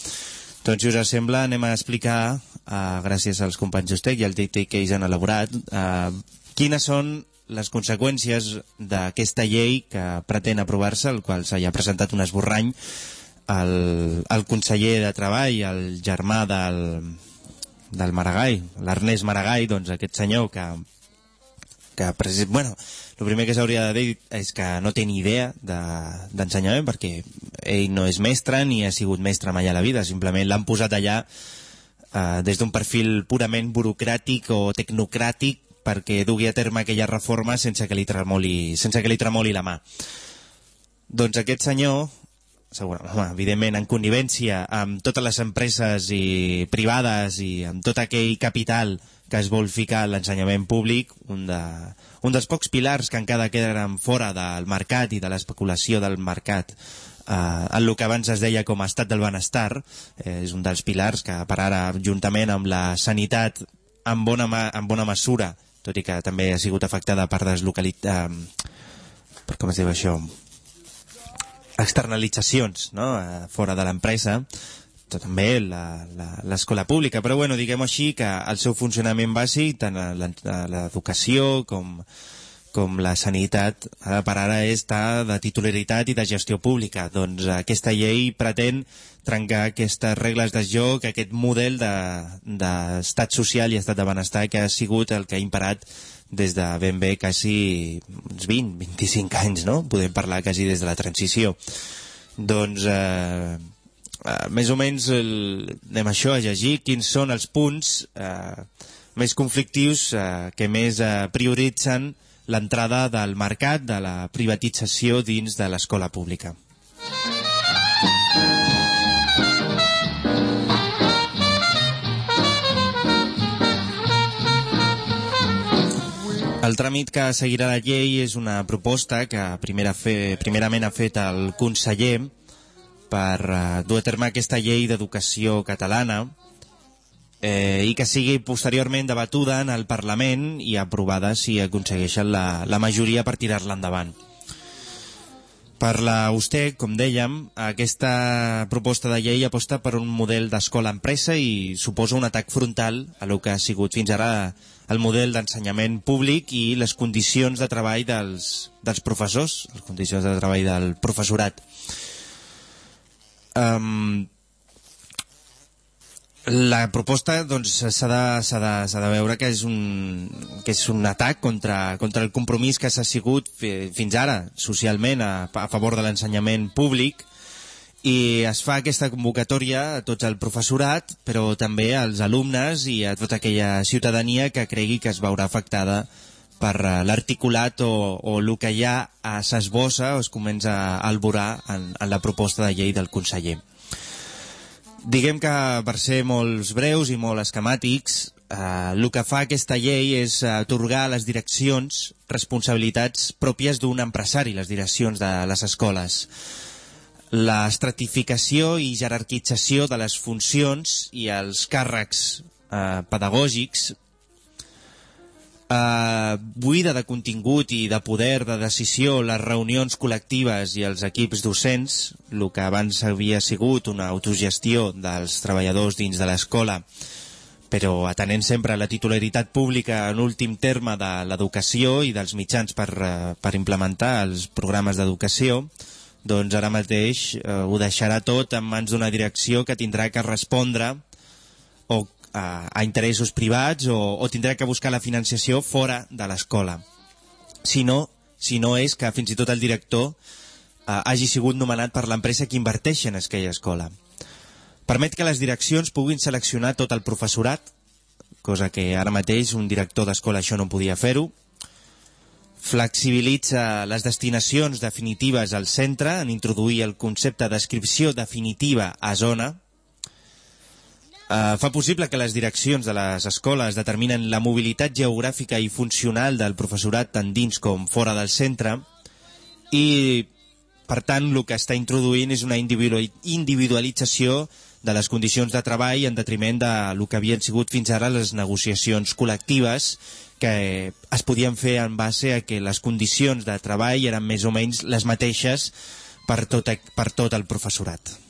B: Doncs, si us sembla, anem a explicar, eh, gràcies als companys d'USTEC i al díptic que ells han elaborat, eh, quines són les conseqüències d'aquesta llei que pretén aprovar-se, el qual s'ha ja presentat un esborrany el, el conseller de Treball, el germà del, del Maragall, l'Ernest Maragall, doncs aquest senyor que, que bueno, el primer que s'hauria de dir és que no té ni idea d'ensenyament de, perquè ell no és mestre ni ha sigut mestre mai a la vida, simplement l'han posat allà eh, des d'un perfil purament burocràtic o tecnocràtic perquè dugui a terme aquella reforma sense que li tremoli, sense que li tremoli la mà. Doncs aquest senyor, segurament, home, evidentment en connivència amb totes les empreses i privades i amb tot aquell capital que es vol ficar a l'ensenyament públic, un, de, un dels pocs pilars que encara queden fora del mercat i de l'especulació del mercat eh, en el que abans es deia com a estat del benestar, eh, és un dels pilars que per ara, juntament amb la sanitat en bona, en bona mesura, tot i que també ha sigut afectada per deslocalitat... Eh, com es diu això? Externalitzacions, no?, eh, fora de l'empresa, també l'escola pública, però bueno, diguem així que el seu funcionament bàsic, tant l'educació com, com la sanitat, ara per ara està de titularitat i de gestió pública. Doncs aquesta llei pretén trencar aquestes regles de joc, aquest model d'estat de, social i estat de benestar que ha sigut el que ha imparat des de ben bé quasi uns 20, 25 anys, no? Podem parlar quasi des de la transició. Doncs, eh, eh, més o menys el, anem això a llegir quins són els punts eh, més conflictius eh, que més eh, prioritzen l'entrada del mercat de la privatització dins de l'escola pública. El tràmit que seguirà la llei és una proposta que primera fe, primerament ha fet el conseller per uh, dur a terme aquesta llei d'educació catalana eh, i que sigui posteriorment debatuda en el Parlament i aprovada si aconsegueixen la, la majoria per tirar-la endavant. Per la USTEC, com dèiem, aquesta proposta de llei aposta per un model d'escola-empresa i suposa un atac frontal a lo que ha sigut fins ara el model d'ensenyament públic i les condicions de treball dels, dels professors, les condicions de treball del professorat. Um, la proposta doncs, s'ha de, de, de veure que és un, que és un atac contra, contra el compromís que s'ha sigut fins ara socialment a, a favor de l'ensenyament públic i es fa aquesta convocatòria a tot el professorat, però també als alumnes i a tota aquella ciutadania que cregui que es veurà afectada per eh, l'articulat o, o el que ja s'esbossa o es comença a alborar en, en la proposta de llei del conseller. Diguem que per ser molts breus i molt esquemàtics, eh, el que fa aquesta llei és atorgar a les direccions responsabilitats pròpies d'un empresari, les direccions de les escoles. La estratificació i jerarquització de les funcions i els càrrecs eh, pedagògics eh, buida de contingut i de poder de decisió les reunions col·lectives i els equips docents, el que abans havia sigut una autogestió dels treballadors dins de l'escola, però atenent sempre la titularitat pública en últim terme de l'educació i dels mitjans per, eh, per implementar els programes d'educació, doncs ara mateix eh, ho deixarà tot en mans d'una direcció que tindrà que respondre o a, a interessos privats o, o tindrà que buscar la financiació fora de l'escola. Si no, si no és que fins i tot el director eh, hagi sigut nomenat per l'empresa que inverteix en aquella escola. Permet que les direccions puguin seleccionar tot el professorat, cosa que ara mateix un director d'escola això no podia fer-ho. Flexibilitza les destinacions definitives al centre en introduir el concepte d'adscripció definitiva a zona, Uh, fa possible que les direccions de les escoles determinen la mobilitat geogràfica i funcional del professorat tant dins com fora del centre i, per tant, el que està introduint és una individualització de les condicions de treball en detriment de el que havien sigut fins ara les negociacions col·lectives que es podien fer en base a que les condicions de treball eren més o menys les mateixes per tot, per tot el professorat.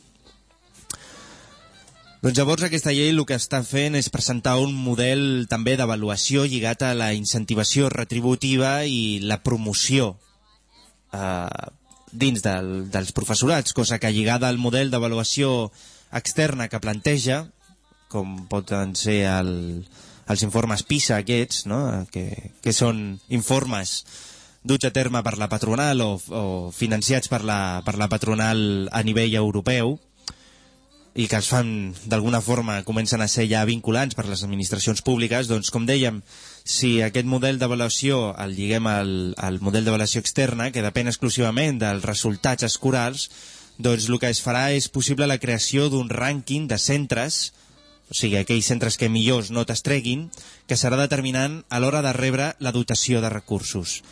B: Doncs llavors aquesta llei el que està fent és presentar un model també d'avaluació lligat a la incentivació retributiva i la promoció eh, dins del, dels professorats, cosa que lligada al model d'avaluació externa que planteja, com poden ser el, els informes PISA aquests, no? que, que són informes duts a terme per la patronal o, o financiats per la, per la patronal a nivell europeu, i que es fan d'alguna forma comencen a ser ja vinculants per les administracions públiques, doncs com dèiem, si aquest model d'avaluació el lliguem al, al model d'avaluació externa, que depèn exclusivament dels resultats escolars, doncs el que es farà és possible la creació d'un rànquing de centres, o sigui, aquells centres que millors notes treguin, que serà determinant a l'hora de rebre la dotació de recursos.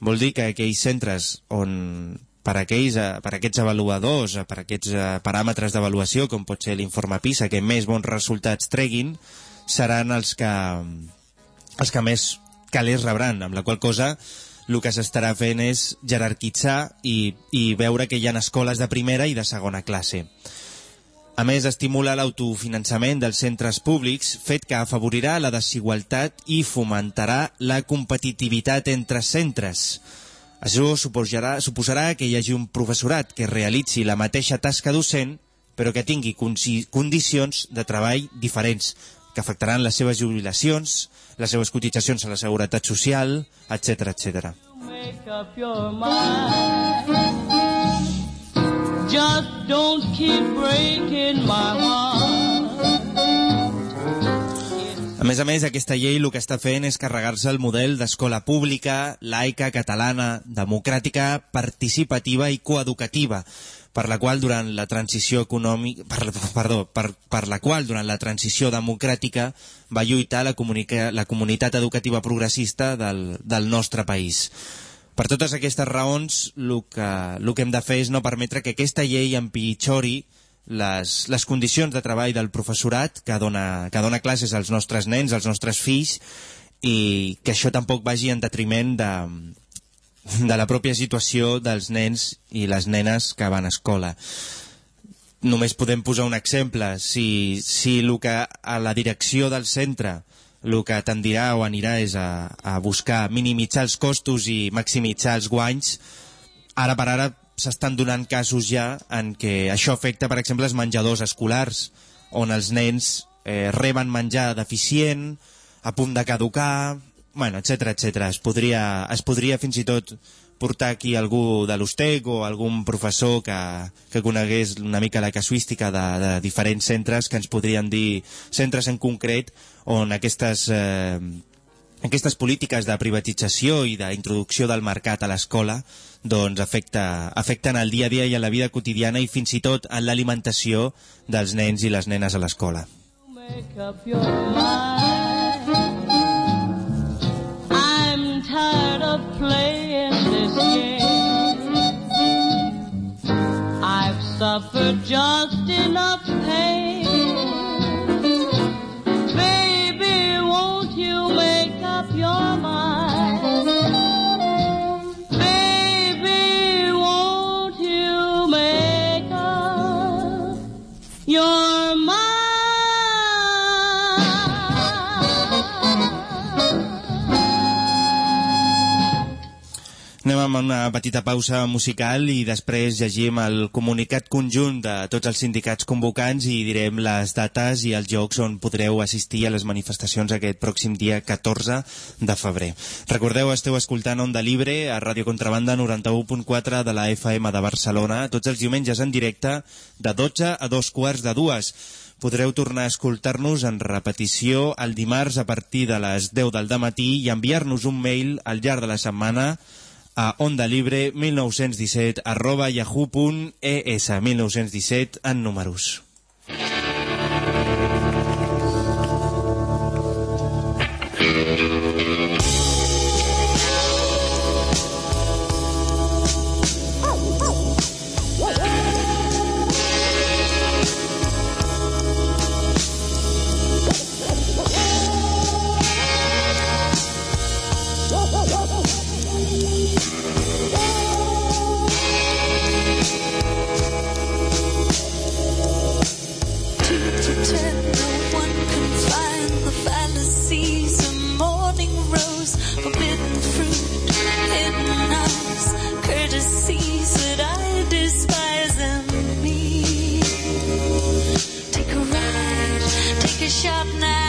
B: Vol dir que aquells centres on per, aquells, eh, per aquests avaluadors, eh, per aquests eh, paràmetres d'avaluació, com pot ser l'informe PISA, que més bons resultats treguin, seran els que, els que més calés rebran, amb la qual cosa el que s'estarà fent és jerarquitzar i, i veure que hi ha escoles de primera i de segona classe. A més, estimula l'autofinançament dels centres públics, fet que afavorirà la desigualtat i fomentarà la competitivitat entre centres. Això suposarà, suposarà que hi hagi un professorat que realitzi la mateixa tasca docent però que tingui condicions de treball diferents, que afectaran les seves jubilacions, les seves cotitzacions a la seguretat social, etc etc.
L: Just don't keep breaking my heart.
B: Més a més, aquesta llei el que està fent és carregar-se el model d'escola pública, laica, catalana, democràtica, participativa i coeducativa, per la qual durant la transició econòmica, per, perdó, per, per la qual durant la transició democràtica va lluitar la, la comunitat educativa progressista del, del nostre país. Per totes aquestes raons, el que, el que hem de fer és no permetre que aquesta llei empitjori les, les condicions de treball del professorat que dona, que dona classes als nostres nens, als nostres fills, i que això tampoc vagi en detriment de, de la pròpia situació dels nens i les nenes que van a escola. Només podem posar un exemple. Si, si el que a la direcció del centre el que tendirà o anirà és a, a buscar minimitzar els costos i maximitzar els guanys, ara per ara s'estan donant casos ja en què això afecta, per exemple, els menjadors escolars, on els nens eh, reben menjar deficient, a punt de caducar, bueno, etc etc. Es podria, es podria fins i tot portar aquí algú de l'Ustec o algun professor que, que conegués una mica la casuística de, de diferents centres que ens podrien dir centres en concret on aquestes, eh, aquestes polítiques de privatització i d'introducció del mercat a l'escola doncs afecta, afecten el dia a dia i a la vida quotidiana i fins i tot en l'alimentació dels nens i les nenes a l'escola.
L: I'm tired of playing this game. I've suffered just enough pain.
B: Anem amb una petita pausa musical i després llegim el comunicat conjunt de tots els sindicats convocants i direm les dates i els jocs on podreu assistir a les manifestacions aquest pròxim dia 14 de febrer. Recordeu, esteu escoltant Onda Libre a Ràdio Contrabanda 91.4 de la FM de Barcelona tots els diumenges en directe de 12 a dos quarts de dues. Podreu tornar a escoltar-nos en repetició el dimarts a partir de les 10 del matí i enviar-nos un mail al llarg de la setmana a ondalibre 1917 arroba yahoo.es 1917 en números.
A: coffee shop now.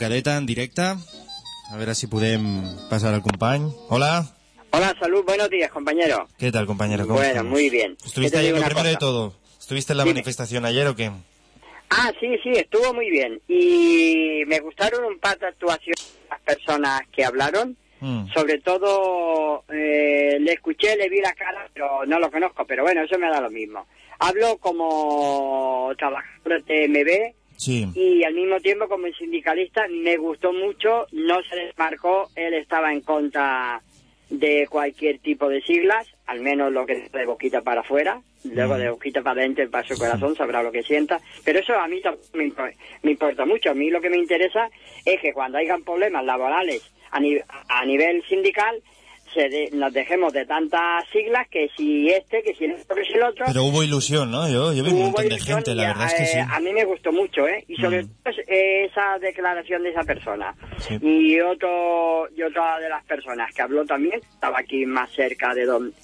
B: Trucadeta en directe. A veure si podem passar al company. Hola.
M: Hola, salud, buenos días, compañero.
B: ¿Qué tal, compañero? ¿Cómo
M: Bueno, muy bien.
B: ¿Estuviste ayer, lo primero de
M: cosa.
B: todo? ¿Estuviste en la
M: Dime.
B: manifestación ayer o qué?
M: Ah, sí, sí, estuvo muy bien. Y me gustaron un par de actuaciones de las personas que hablaron.
B: Mm.
M: Sobre todo, eh, le escuché, le vi la cara, pero no lo conozco, pero bueno, eso me da lo mismo. Hablo como trabajador de TMB
B: Sí.
M: y al mismo tiempo como sindicalista me gustó mucho, no se desmarcó, él estaba en contra de cualquier tipo de siglas, al menos lo que es de boquita para afuera, luego de boquita para adentro, para su corazón, sabrá lo que sienta, pero eso a mí me, impo- me importa mucho, a mí lo que me interesa es que cuando hayan problemas laborales a, ni- a nivel sindical, se de- nos dejemos de tantas siglas que si este, que si el otro, que si el otro,
B: Pero hubo ilusión, ¿no? Yo, yo vi un montón de gente, la
M: a-
B: verdad es que sí.
M: A mí me gustó mucho, ¿eh? Y sobre
B: Mm.
M: todo es- esa declaración de esa persona.
B: Sí.
M: Y otro y otra de las personas que habló también, estaba aquí más cerca de donde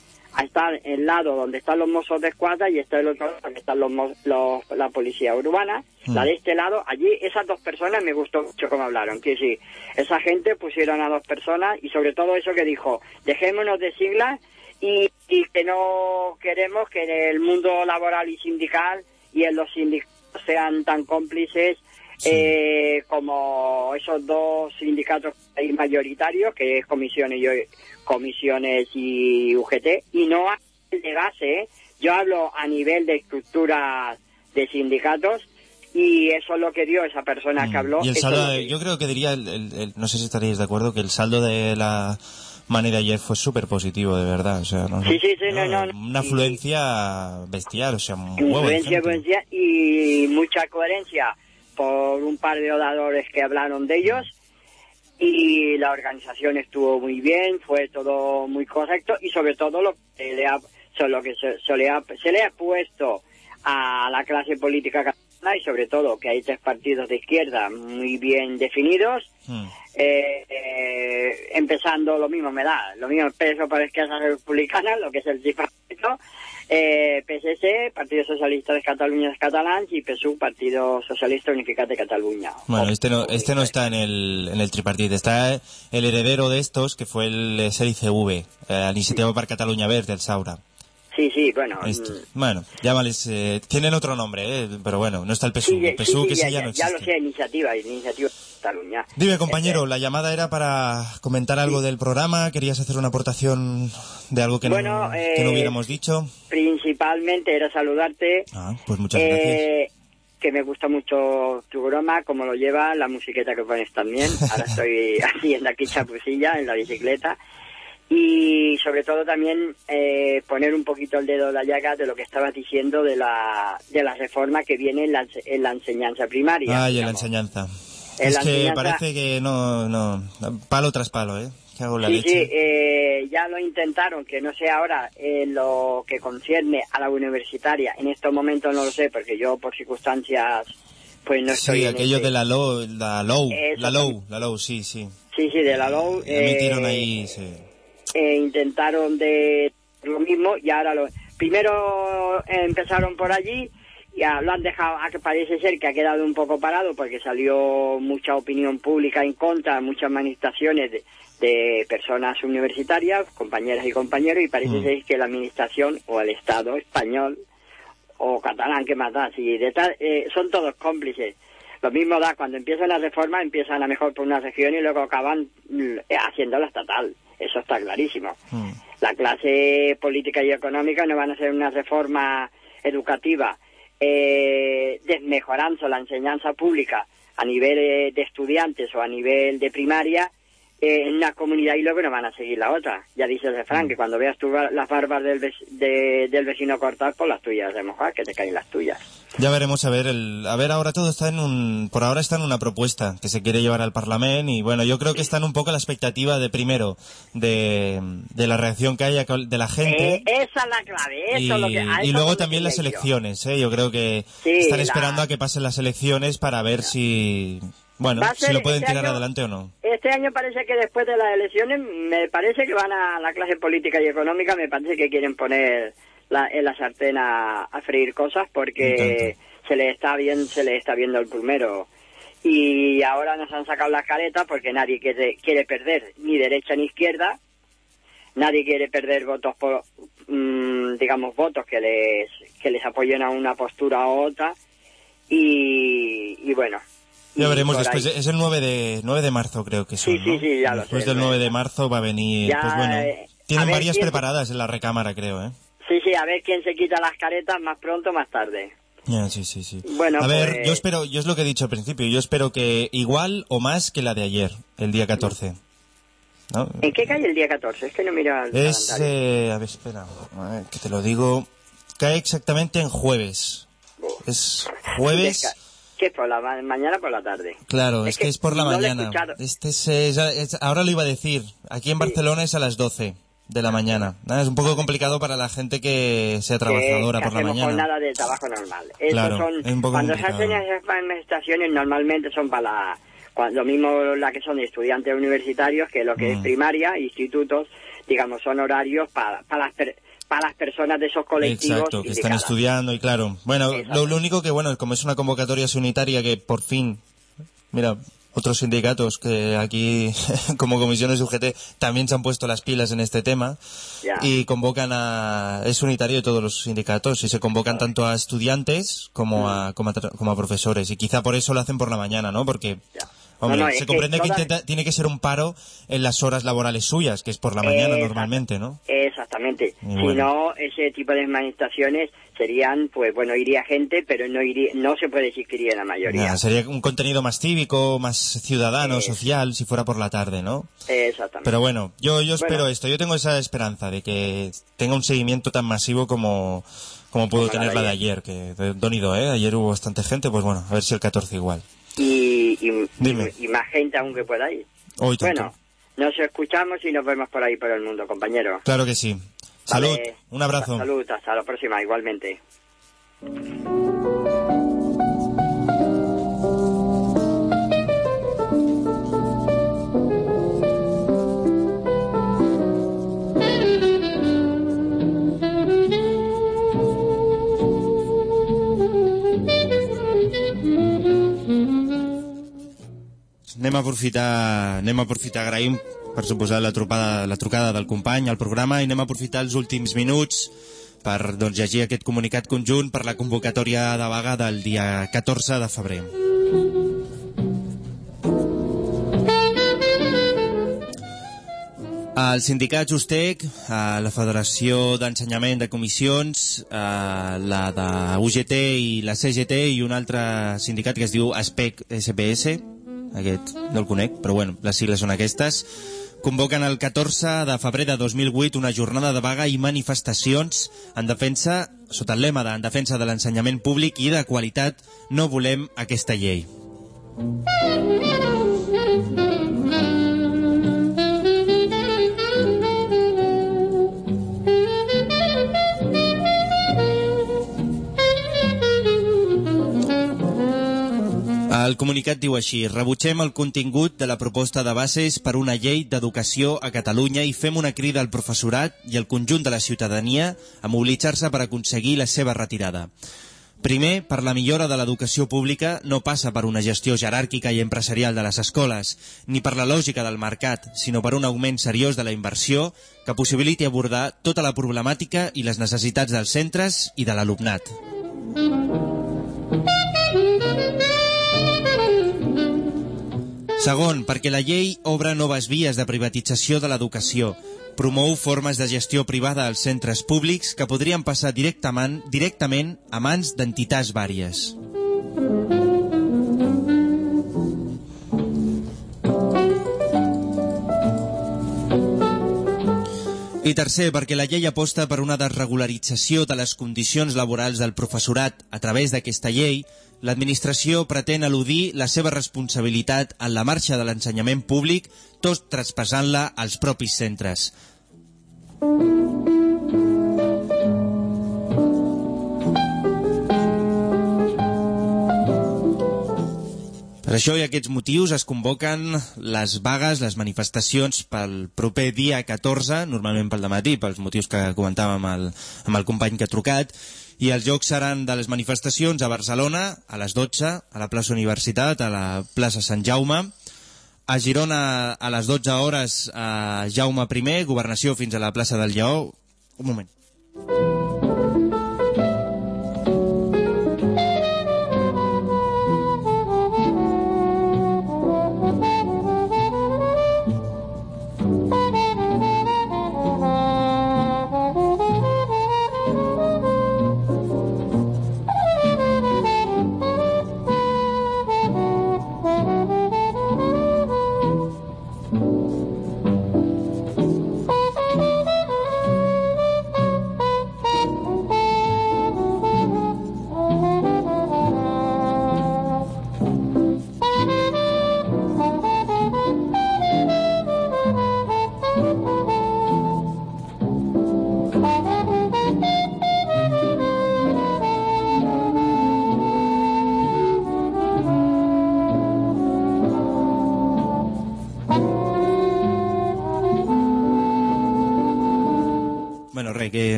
M: está el lado donde están los mozos de escuadra y está el otro lado donde están los, los- la policía urbana.
N: Mm.
M: La de este lado, allí esas dos personas me gustó mucho cómo hablaron. Que sí, esa gente pusieron a dos personas y sobre todo eso que dijo, dejémonos de siglas y, y que no queremos que en el mundo laboral y sindical y en los sindicatos sean tan cómplices eh, como esos dos sindicatos mayoritarios, que es comisiones y, comisiones y UGT, y no a nivel de base. ¿eh? Yo hablo a nivel de estructuras de sindicatos y eso es lo que dio esa persona que habló.
B: Mm. Y el saldo,
M: que-
B: yo creo que diría, el- el- el- no sé si estaríais de acuerdo, que el saldo de la mani de ayer fue súper positivo, de verdad. O sea, no,
M: Sí, sí, sí, no, no, no.
B: Una afluencia bestial, o sea, un
M: influencia y mucha coherencia por un par de oradores que hablaron de ellos y la organización estuvo muy bien, fue todo muy correcto y sobre todo lo que le ha, lo que se, se le ha, se le ha puesto a la clase política catalana y sobre todo que hay tres partidos de izquierda muy bien definidos eh, eh, empezando lo mismo me da, lo mismo el peso para izquierda republicana, lo que es el tripartito, eh, PSC, Partido Socialista de Cataluña de Catalans y PSU, Partido Socialista Unificat de Cataluña.
B: Bueno, este no, este no está en el, en el tripartit, está el heredero de estos, que fue el SLICV, eh, la Iniciativa para Cataluña Verde, el Saura.
M: Sí, sí, bueno.
B: Esto.
M: mm,
B: Bueno, llámales, eh, tienen otro nombre, eh, pero bueno, no está el PSU,
M: sí,
B: el PSU
M: sí,
B: que
M: sí,
B: ya,
M: ya,
B: no
M: ya lo
B: existe.
M: sé, iniciativa, iniciativa Cataluña.
B: Dime, compañero, la llamada era para comentar algo del programa, querías hacer una aportación de algo que,
M: Bueno,
B: no, que no
M: eh,
B: hubiéramos dicho.
M: Principalmente era saludarte.
B: Ah, pues muchas gracias.
M: Eh, que me gusta mucho tu broma, como lo lleva, la musiqueta que pones también. Ahora estoy haciendo aquí chapusilla en la bicicleta. Y sobre todo también eh, poner un poquito el dedo en la llaga de lo que estabas diciendo de la, de la reforma que viene en la, en la enseñanza primaria.
B: Ah, y en la enseñanza.
M: En
B: es
M: la
B: que
M: enseñanza-
B: parece que no, no, palo tras palo, ¿eh? Hago la
M: Sí,
B: leche.
M: sí, eh, ya lo intentaron, que no sé ahora en lo que concierne a la universitaria. En estos momentos no lo sé, porque yo por circunstancias pues no estoy
B: Sí, aquello de la low, la low,
M: Eso
B: la low, la low, sí, sí.
M: Sí, sí, de la LOU.
B: Ya metieron
M: eh,
B: ahí, sí.
M: Eh, intentaron de lo mismo y ahora lo... Primero eh, empezaron por allí y a- lo han dejado, a que parece ser que ha quedado un poco parado porque salió mucha opinión pública en contra, muchas manifestaciones de, de personas universitarias, compañeras y compañeros, y parece
N: Mm.
M: ser que la administración o el Estado español o catalán, que más da, si detrás, eh, son todos cómplices. Lo mismo da cuando empiezan las reformas, empiezan a mejor por una región y luego acaban mm, haciéndola estatal. Eso está clarísimo. La clase política y económica no van a hacer una reforma educativa eh, desmejorando la enseñanza pública a nivel eh, de estudiantes o a nivel de primaria en una comunidad y luego no van a seguir la otra. Ya dice el refrán que cuando veas tú las barbas del, de- del vecino cortar, pues las tuyas de mojar, que te caen las tuyas.
B: Ya veremos a ver el, a ver ahora todo está en un, por ahora está en una propuesta que se quiere llevar al Parlamento y bueno, yo creo que está en un poco la expectativa de primero de, de la reacción que haya de la gente.
M: Eh, esa es la clave, eso
B: Y,
M: es lo que... a
B: y luego también las elecciones, ¿eh? Yo creo que
M: Sí,
B: están
M: la-
B: esperando a que pasen las elecciones para ver si, bueno,
M: Va a
B: si
M: ser
B: lo pueden
M: este
B: tirar
M: año-
B: adelante o no.
M: Este año parece que después de las elecciones, me parece que van a la clase política y económica, me parece que quieren poner la, en la sartén a, a freír cosas porque se le está bien, se le está viendo el primero. y ahora nos han sacado las caretas porque nadie quiere, quiere perder ni derecha ni izquierda, nadie quiere perder votos por, mm, digamos, votos que les, que les apoyen a una postura u otra y, y bueno.
B: Ya veremos después.
M: ahí.
B: Es el 9 de, 9 de marzo, creo que son,
M: Sí, sí, sí, ya lo
B: Después
M: sé,
B: del
M: lo
B: 9 de marzo va a venir,
M: Ya,
B: pues bueno,
M: eh,
B: tienen varias
M: quién-
B: preparadas en la recámara, creo, ¿eh?
M: Sí, sí, a ver quién se quita las caretas más pronto o más tarde.
B: Ya, sí, sí, sí.
M: Bueno,
B: a ver,
M: pues-
B: yo espero, yo es lo que he dicho al principio, yo espero que igual o más que la de ayer, el día 14. ¿no?
M: ¿En qué cae el día 14? Es que no miro el
B: Es, eh, a ver, espera, a ver, que te lo digo, cae exactamente en jueves. Es jueves,
M: Desca- ¿Qué es por la ma- mañana por la tarde?
B: claro, es, que, es por la
M: no
B: mañana. Este es, ahora lo iba a decir, aquí en Barcelona es a las 12 de la mañana. Nada, es un poco complicado para la gente que sea trabajadora
M: que
B: por la mañana.
M: jornada de trabajo normal.
B: Claro,
M: son,
B: es un poco
M: cuando se hacen esas manifestaciones normalmente son para la- cua- lo mismo la que son estudiantes universitarios que lo que es
B: Mm.
M: primaria, institutos, digamos, son horarios para, para, las, per- para las personas de esos colectivos.
B: Exacto, que están estudiando y claro. Bueno, lo, lo único que, bueno, como es una convocatoria unitaria que por fin, mira, otros sindicatos que aquí, como comisiones UGT, también se han puesto las pilas en este tema
M: Ya.
B: y convocan a... Es unitario de todos los sindicatos y se convocan tanto a estudiantes como a, como a, como a profesores y quizá por eso lo hacen por la mañana, ¿no? Porque... Hombre,
M: No, no, es
B: se comprende que, intenta- tiene que ser un paro en las horas laborales suyas, que es por la mañana normalmente, ¿no?
M: Exactamente.
B: Y
M: Si
B: bueno.
M: no, ese tipo de manifestaciones serían, pues bueno, iría gente, pero no iría, no se puede decir que iría la mayoría.
B: Nada, sería un contenido más cívico, más ciudadano, social, si fuera por la tarde, ¿no?
M: Exactamente.
B: Pero bueno, yo, yo espero
M: Bueno.
B: esto, yo tengo esa esperanza de que tenga un seguimiento tan masivo como, como pudo tener la de ayer, que Donido, ¿eh? Ayer hubo bastante gente, pues bueno, a ver si el 14 igual.
M: Y, y,
B: Dime.
M: y más gente aún que pueda ir.
B: Hoy.
M: Bueno, nos escuchamos y nos vemos por ahí por el mundo, compañero.
B: Claro que sí. Salud,
M: Vale.
B: un abrazo.
M: Salud, hasta la próxima, igualmente.
B: Anem a aprofitar, anem a aprofitar, agraïm, per suposar, la, trucada, la trucada del company al programa i anem a aprofitar els últims minuts per doncs, llegir aquest comunicat conjunt per la convocatòria de vaga del dia 14 de febrer. El sindicat Justec, eh, la Federació d'Ensenyament de Comissions, eh, la de UGT i la CGT i un altre sindicat que es diu ASPEC SPS, aquest no el conec, però bueno, les sigles són aquestes, convoquen el 14 de febrer de 2008 una jornada de vaga i manifestacions en defensa, sota el lema de en defensa de l'ensenyament públic i de qualitat, no volem aquesta llei. El comunicat diu així, rebutgem el contingut de la proposta de bases per una llei d'educació a Catalunya i fem una crida al professorat i al conjunt de la ciutadania a mobilitzar-se per aconseguir la seva retirada. Primer, per la millora de l'educació pública no passa per una gestió jeràrquica i empresarial de les escoles, ni per la lògica del mercat, sinó per un augment seriós de la inversió que possibiliti abordar tota la problemàtica i les necessitats dels centres i de l'alumnat. Segon, perquè la llei obre noves vies de privatització de l'educació, promou formes de gestió privada als centres públics que podrien passar directament, directament a mans d'entitats vàries. I tercer, perquè la llei aposta per una desregularització de les condicions laborals del professorat. A través d'aquesta llei, l'administració pretén eludir la seva responsabilitat en la marxa de l'ensenyament públic, tot traspassant-la als propis centres. Per això i aquests motius es convoquen les vagues, les manifestacions pel proper dia 14, normalment pel matí, pels motius que comentàvem amb el, amb el company que ha trucat, I els jocs seran de les manifestacions a Barcelona, a les 12, a la plaça Universitat, a la plaça Sant Jaume, a Girona a les 12 hores a Jaume I, governació fins a la plaça del Lleó. Un moment.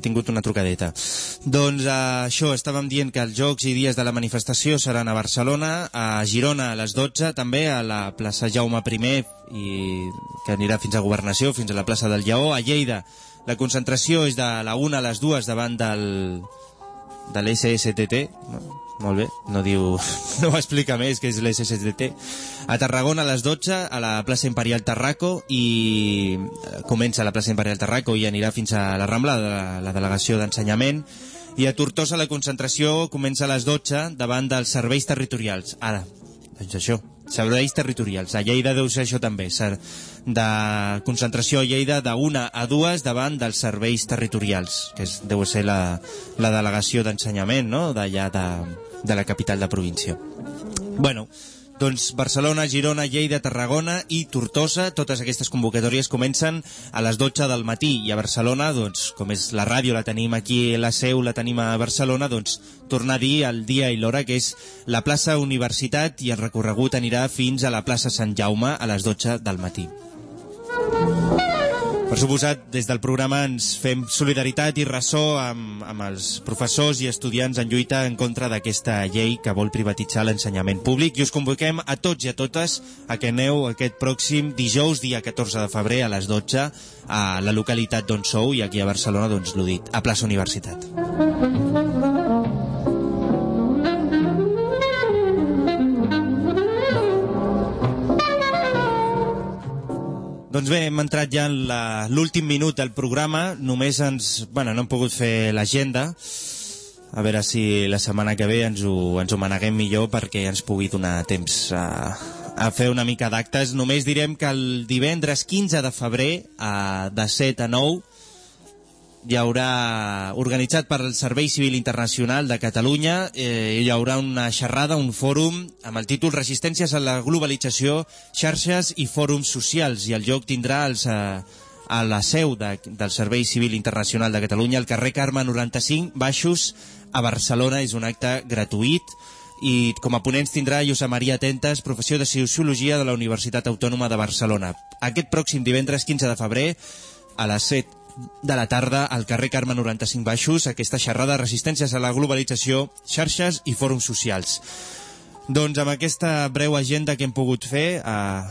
B: Tingut una trucadeta. Doncs eh, això, estàvem dient que els jocs i dies de la manifestació seran a Barcelona, a Girona a les 12, també a la plaça Jaume I, i que anirà fins a Governació, fins a la plaça del Lleó. A Lleida la concentració és de la 1 a les 2 davant del, de l'SSTT, no? Molt bé, no diu, no ho explica més que és l'SSTT. A Tarragona a les 12 a la plaça Imperial Tarraco i eh, comença la plaça Imperial Tarraco i anirà fins a la Rambla de la, la delegació d'ensenyament i a Tortosa la concentració comença a les 12 davant dels serveis territorials. Ara, doncs això, serveis territorials. A Lleida deu ser això també, ser de concentració a Lleida de una a dues davant dels serveis territorials, que és, deu ser la, la delegació d'ensenyament, no?, d'allà de, de la capital de província. Bueno, doncs Barcelona, Girona, Lleida, Tarragona i Tortosa, totes aquestes convocatòries comencen a les 12 del matí i a Barcelona, doncs, com és la ràdio, la tenim aquí, la seu la tenim a Barcelona, doncs tornar a dir el dia i l'hora que és la plaça Universitat i el recorregut anirà fins a la plaça Sant Jaume a les 12 del matí. Per suposat, des del programa ens fem solidaritat i ressò amb, amb els professors i estudiants en lluita en contra d'aquesta llei que vol privatitzar l'ensenyament públic i us convoquem a tots i a totes a que aneu aquest pròxim dijous, dia 14 de febrer, a les 12, a la localitat d'on sou i aquí a Barcelona, doncs l'ho dit, a plaça Universitat. Doncs bé, hem entrat ja en l'últim minut del programa. Només ens... Bueno, no hem pogut fer l'agenda. A veure si la setmana que ve ens ho, ens ho maneguem millor perquè ens pugui donar temps a, a fer una mica d'actes. Només direm que el divendres 15 de febrer, a, de 7 a 9, hi haurà, organitzat per el Servei Civil Internacional de Catalunya, eh, hi haurà una xerrada, un fòrum, amb el títol Resistències a la globalització, xarxes i fòrums socials, i el lloc tindrà els, eh, a la seu de, del Servei Civil Internacional de Catalunya, al carrer Carme 95, Baixos, a Barcelona. És un acte gratuït i com a ponents tindrà Josep Maria Tentes, professor de Sociologia de la Universitat Autònoma de Barcelona. Aquest pròxim divendres 15 de febrer, a les 7 de la tarda al carrer Carme 95 Baixos, aquesta xerrada Resistències a la globalització, xarxes i fòrums socials. Doncs amb aquesta breu agenda que hem pogut fer, eh,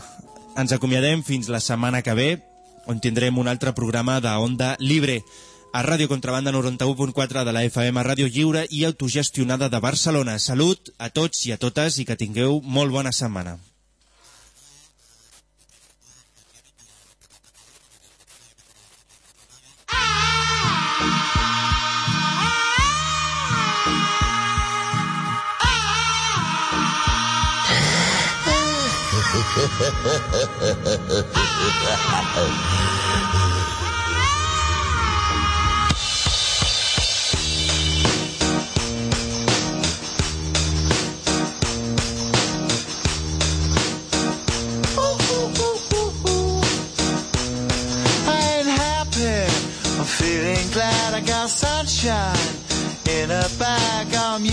B: ens acomiadem fins la setmana que ve, on tindrem un altre programa de Onda Libre a Ràdio Contrabanda 91.4 de la FM, Ràdio Lliure i autogestionada de Barcelona. Salut a tots i a totes i que tingueu molt bona setmana.
N: i'm Feeling glad I got sunshine in a bag.